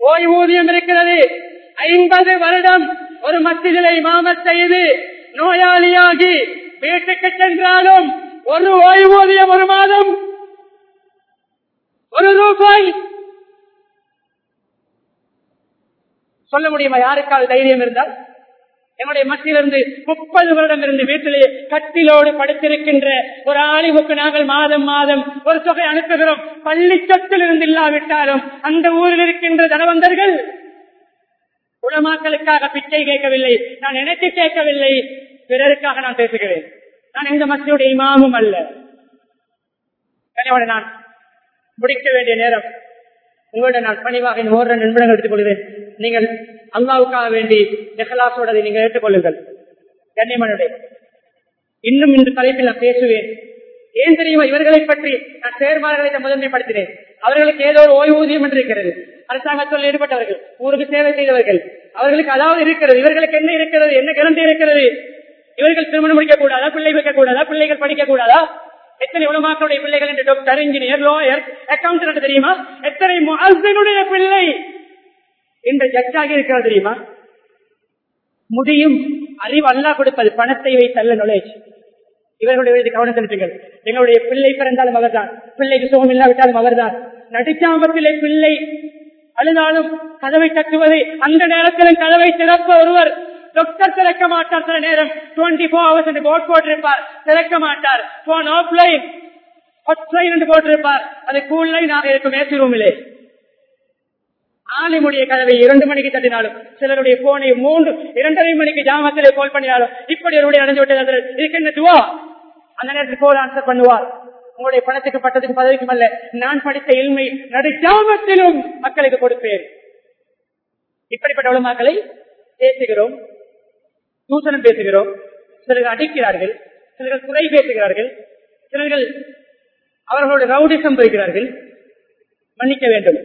A: ஓய்வூதியம் இருக்கிறது. ஐம்பது வருடம் ஒரு மத்திகளை மாமத் செய்து நோயாளியாகி வீட்டுக்கு சென்றாலும் ஒரு ஓய்வூதியம் ஒரு மாதம் ஒரு ரூபாய் சொல்ல முடியுமா? யாருக்காவது தைரியம் இருந்தால்? என்னுடைய மத்தியிலிருந்து முப்பது வருடம் இருந்து வீட்டிலே கட்டிலோடு படுத்திருக்கின்ற ஒரு ஆலிவுக்கு நாங்கள் மாதம் மாதம் ஒரு தொகை அனுப்புகிறோம். பள்ளி சொத்தில் இருந்து இல்லாவிட்டாலும் அந்த ஊரில் இருக்கின்ற தனவந்தர்கள் உலமாக்களுக்காக பிச்சை கேட்கவில்லை. நான் எனக்கு கேட்கவில்லை. பிறருக்காக நான் பேசுகிறேன். நான் எந்த மத்தியுடைய இமாமும் அல்ல. கனியோட நான் முடிக்க வேண்டிய நேரம். உங்களோட நான் பணிவாக இந்த ஓர நிமிடங்கள் எடுத்துக் கொள்கிறேன் நீங்கள் அல்லாவுக்காக வேண்டி நெகலாசோடதை நீங்கள் ஏற்றுக்கொள்ளுங்கள். கண்ணியமனுடைய இன்னும் இந்த தலைப்பில் நான் பேசுவேன். ஏன் தெரியுமா? இவர்களை பற்றி நான் செயற்பாடுகளை முதன்மைப்படுத்தினேன். அவர்களுக்கு ஏதோ ஒரு ஓய்வூதியம் என்று இருக்கிறது. அரசாங்கத்தில் ஈடுபட்டவர்கள் ஊருக்கு சேவை செய்தவர்கள் அவர்களுக்கு அதாவது இருக்கிறது. இவர்களுக்கு என்ன இருக்கிறது? என்ன கிரந்தி இருக்கிறது? இவர்கள் திருமணம் முடிக்க கூடாதா பிள்ளை வைக்க கூடாதா பிள்ளைகள் படிக்க கூடாதா எத்தனை உலமாக்களுடைய பிள்ளைகள் என்று டாக்டர் இன்ஜினியர் லோயர் அக்கௌண்டன்ட் தெரியுமா? எத்தனை பிள்ளை இந்த ஜட்ஜாக இருக்கிறது தெரியுமா? முடியும் அறிவு அல்லா கொடுப்பது பணத்தை வைத்தல்ல நுழைச்சு இவர்களுடைய கவனம் செலுத்துங்கள். எங்களுடைய பிள்ளை பிறந்தாலும் அவர்தான். பிள்ளைக்கு சுகம் இல்லாவிட்டாலும் அவர்தான். நடிச்சாம்பத்திலே பிள்ளை அழுதாலும் கதவை தட்டுவதை அந்த நேரத்திலும் கதவை திறப்ப ஒருவர். டாக்டர் திறக்க மாட்டார் சில நேரம். டுவெண்டி போர் ஹவர்ஸ் என்று போட் போட்டிருப்பார். திறக்க மாட்டார். போன் ஆஃப்லைன் ஹாட்லைன் என்று போட்டிருப்பார். அது கூல்லைன் ஆக இருக்கும். ஏசி ரூமிலே ஆலிமுடைய கதவை இரண்டு மணிக்கு தட்டினாலும் சிலருடைய போனை மூன்று இரண்டரை மணிக்கு ஜாமத்திலே கால் பண்ணினாலும் இப்படி அவருடைய அடைஞ்சு விட்டது இதுக்கு என்ன துவா? அந்த நேரத்தில் போல் ஆன்சர் பண்ணுவார். உங்களுடைய பணத்துக்கு பட்டத்துக்கு பதவிக்கும் அல்ல நான் படித்த இல்மை நடு ஜாமத்திலும் மக்களுக்கு கொடுப்பேன். இப்படிப்பட்ட உலமாக்களை பேசுகிறோம் தூசணம் பேசுகிறோம். சிலர்கள் அடிக்கிறார்கள் சிலர்கள் குறை பேசுகிறார்கள் சிலர்கள் அவர்களுடைய ரவுடிசம் பெறுகிறார்கள். மன்னிக்க வேண்டும்.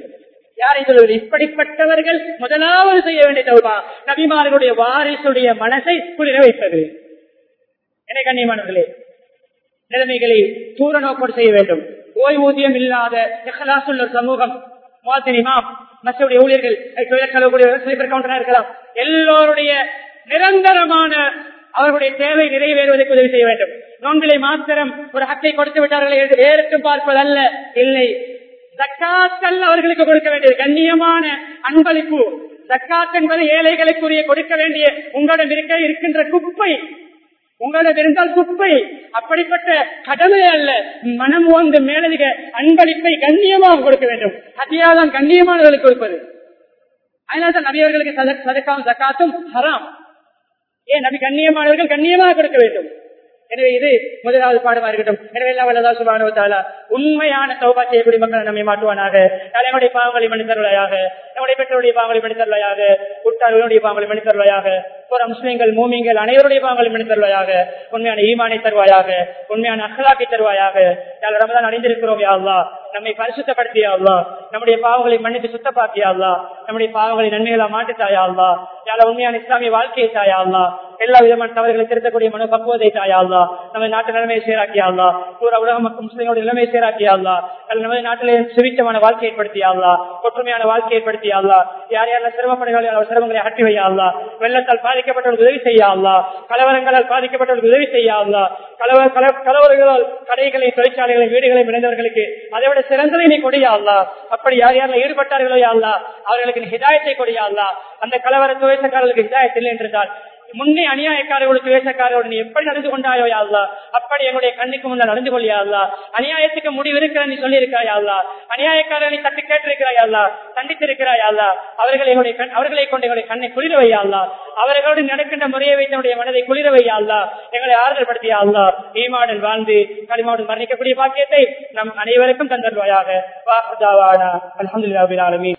A: யாரை சொல்வது இப்படிப்பட்டவர்கள்? முதலாவது செய்ய வேண்டிய தௌபா. நபிமார்களுடைய வாரிசுடைய மனசை குளிர வைப்பது. என கண்ணியமானவர்களே? நிலைமைகளை தூர நோக்கோடு செய்ய வேண்டும். ஓய்வூதியம் இல்லாத எஹலாசுள்ள சமூகம் மாதினிமாம் மற்றவருடைய ஊழியர்கள் இருக்கலாம். எல்லோருடைய நிரந்தரமான அவர்களுடைய தேவை நிறைவேறுவதற்கு உதவி செய்ய வேண்டும். நோன்பிலை மாத்திரம் ஒரு ஹக்கை கொடுத்து விட்டார்கள் ஏற்று பார்ப்பதல்ல. இல்லை ஜக்காத்தல் அவர்களுக்கு கொடுக்க வேண்டியது கண்ணியமான அன்பளிப்பு. ஜக்காத் என்பது ஏழைகளுக்குரிய கொடுக்க வேண்டிய உங்களிடம் இருக்க இருக்கின்ற குப்பை. உங்களிடம் இருந்தால் குப்பை. அப்படிப்பட்ட கடமை அல்ல. மனம் ஓந்து மேலதிக அன்பளிப்பை கண்ணியமாக கொடுக்க வேண்டும். அத்தியாதான் கண்ணியமானவர்களுக்கு கொடுப்பது. அதனால்தான் நபியவர்களுக்கு சதக்காவும் ஜக்காத்தும் ஹராம். ஏன்? நபி கண்ணியமானவர்கள் கண்ணியமாக கொடுக்க வேண்டும். எனவே இது முதலாவது பாடமா இருக்கட்டும். எனவே எல்லாம் சுபானுவத்தால உண்மையான சௌபா செய்யக்கூடிய நம்மை மாற்றுவானாக. தலைமுறை பாவங்களை மனிதர்களாக நம்முடைய பெற்றோருடைய பாவங்களை மனிதர்களையாக உற்றார்களுடைய பாவங்களை மனிதர்களையாக ஒரு முஸ்லீம்கள் மூமிங்கள் அனைவருடைய பாவங்களை மனிதர்களையாக உண்மையான ஈமானை தருவாயாக உண்மையான அகலாக்கி தருவாயாக யார் ரமதான் அடைந்திருக்கிறோம் யாழ்லா நம்மை பரிசுத்தப்படுத்தியா அல்லா நம்முடைய பாவங்களை மன்னித்து சுத்தப்பாக்கியா அல்லா நம்முடைய பாவங்களை நன்மைகளா மாற்றித்தாயா அல்லா யார உண்மையான இஸ்லாமிய வாழ்க்கையை தாயா அல்லா எல்லா விதமான தவறுகளை திருத்தக்கூடிய மனு பக்குவதை தாயா அல்லா நம்ம நாட்டு நிலைமையை சீராக்கியா அல்லா பூரா உலக மக்கள் முஸ்லீம்களுடைய நிலைமையை சீராக்கியா அல்லா நமது நாட்டிலே சுவிச்சமான வாழ்க்கை ஏற்படுத்தியா அல்லா ஒற்றுமையான வாழ்க்கை ஏற்படுத்தியா அல்லா யார் யாரெல்லாம் சிரமப்படுகிறார்கள் அவர் சிரமங்களை அகற்றி வையா வெள்ளத்தால் பாதிக்கப்பட்டவர்கள் உதவி செய்யா கலவரங்களால் பாதிக்கப்பட்டவர்கள் உதவி செய்யா அல்லா கலவர கலவரங்களால் கடைகளை தொழிற்சாலைகளை வீடுகளை இணைந்தவர்களுக்கு அதை விட சிறந்ததை நீ கொடியா அப்படி யார் யாரில் ஈடுபட்டார்களோ யாழ்லா அவர்களுக்கு ஹிதாயத்தை கொடியா அந்த கலவர துவைசக்காரர்களுக்கு ஹிதாயத்தில் என்றால் முன்னே அநியாயக்காரர்களுக்கு துவேசக்காரரோடு நீ எப்படி நடந்து கொண்டாயோ யாழ்லா அப்படி எங்களுடைய கண்ணுக்கு முன்னால் நடந்து கொள்ளியாள்லா அநியாயத்துக்கு முடிவு இருக்கிற நீ சொல்லி இருக்கிறாயா நீ தட்டி கேட்டிருக்கிறாயா அல்லா. அவர்கள் என்னுடைய அவர்களை கண் அவர்களை கொண்டு எங்களுடைய கண்ணை குளிர வையா அவர்களோடு நடக்கின்ற முறையை வைத்து என்னுடைய மனதை குளிர வையா எங்களை ஆறுதல் படுத்தியா அல்லா. ஈமாடல் வாழ்ந்து களிமாவுடன் மரணிக்கக்கூடிய பாக்கியத்தை நம் அனைவருக்கும் தந்தருவாயாக அலமதுல்லாபின்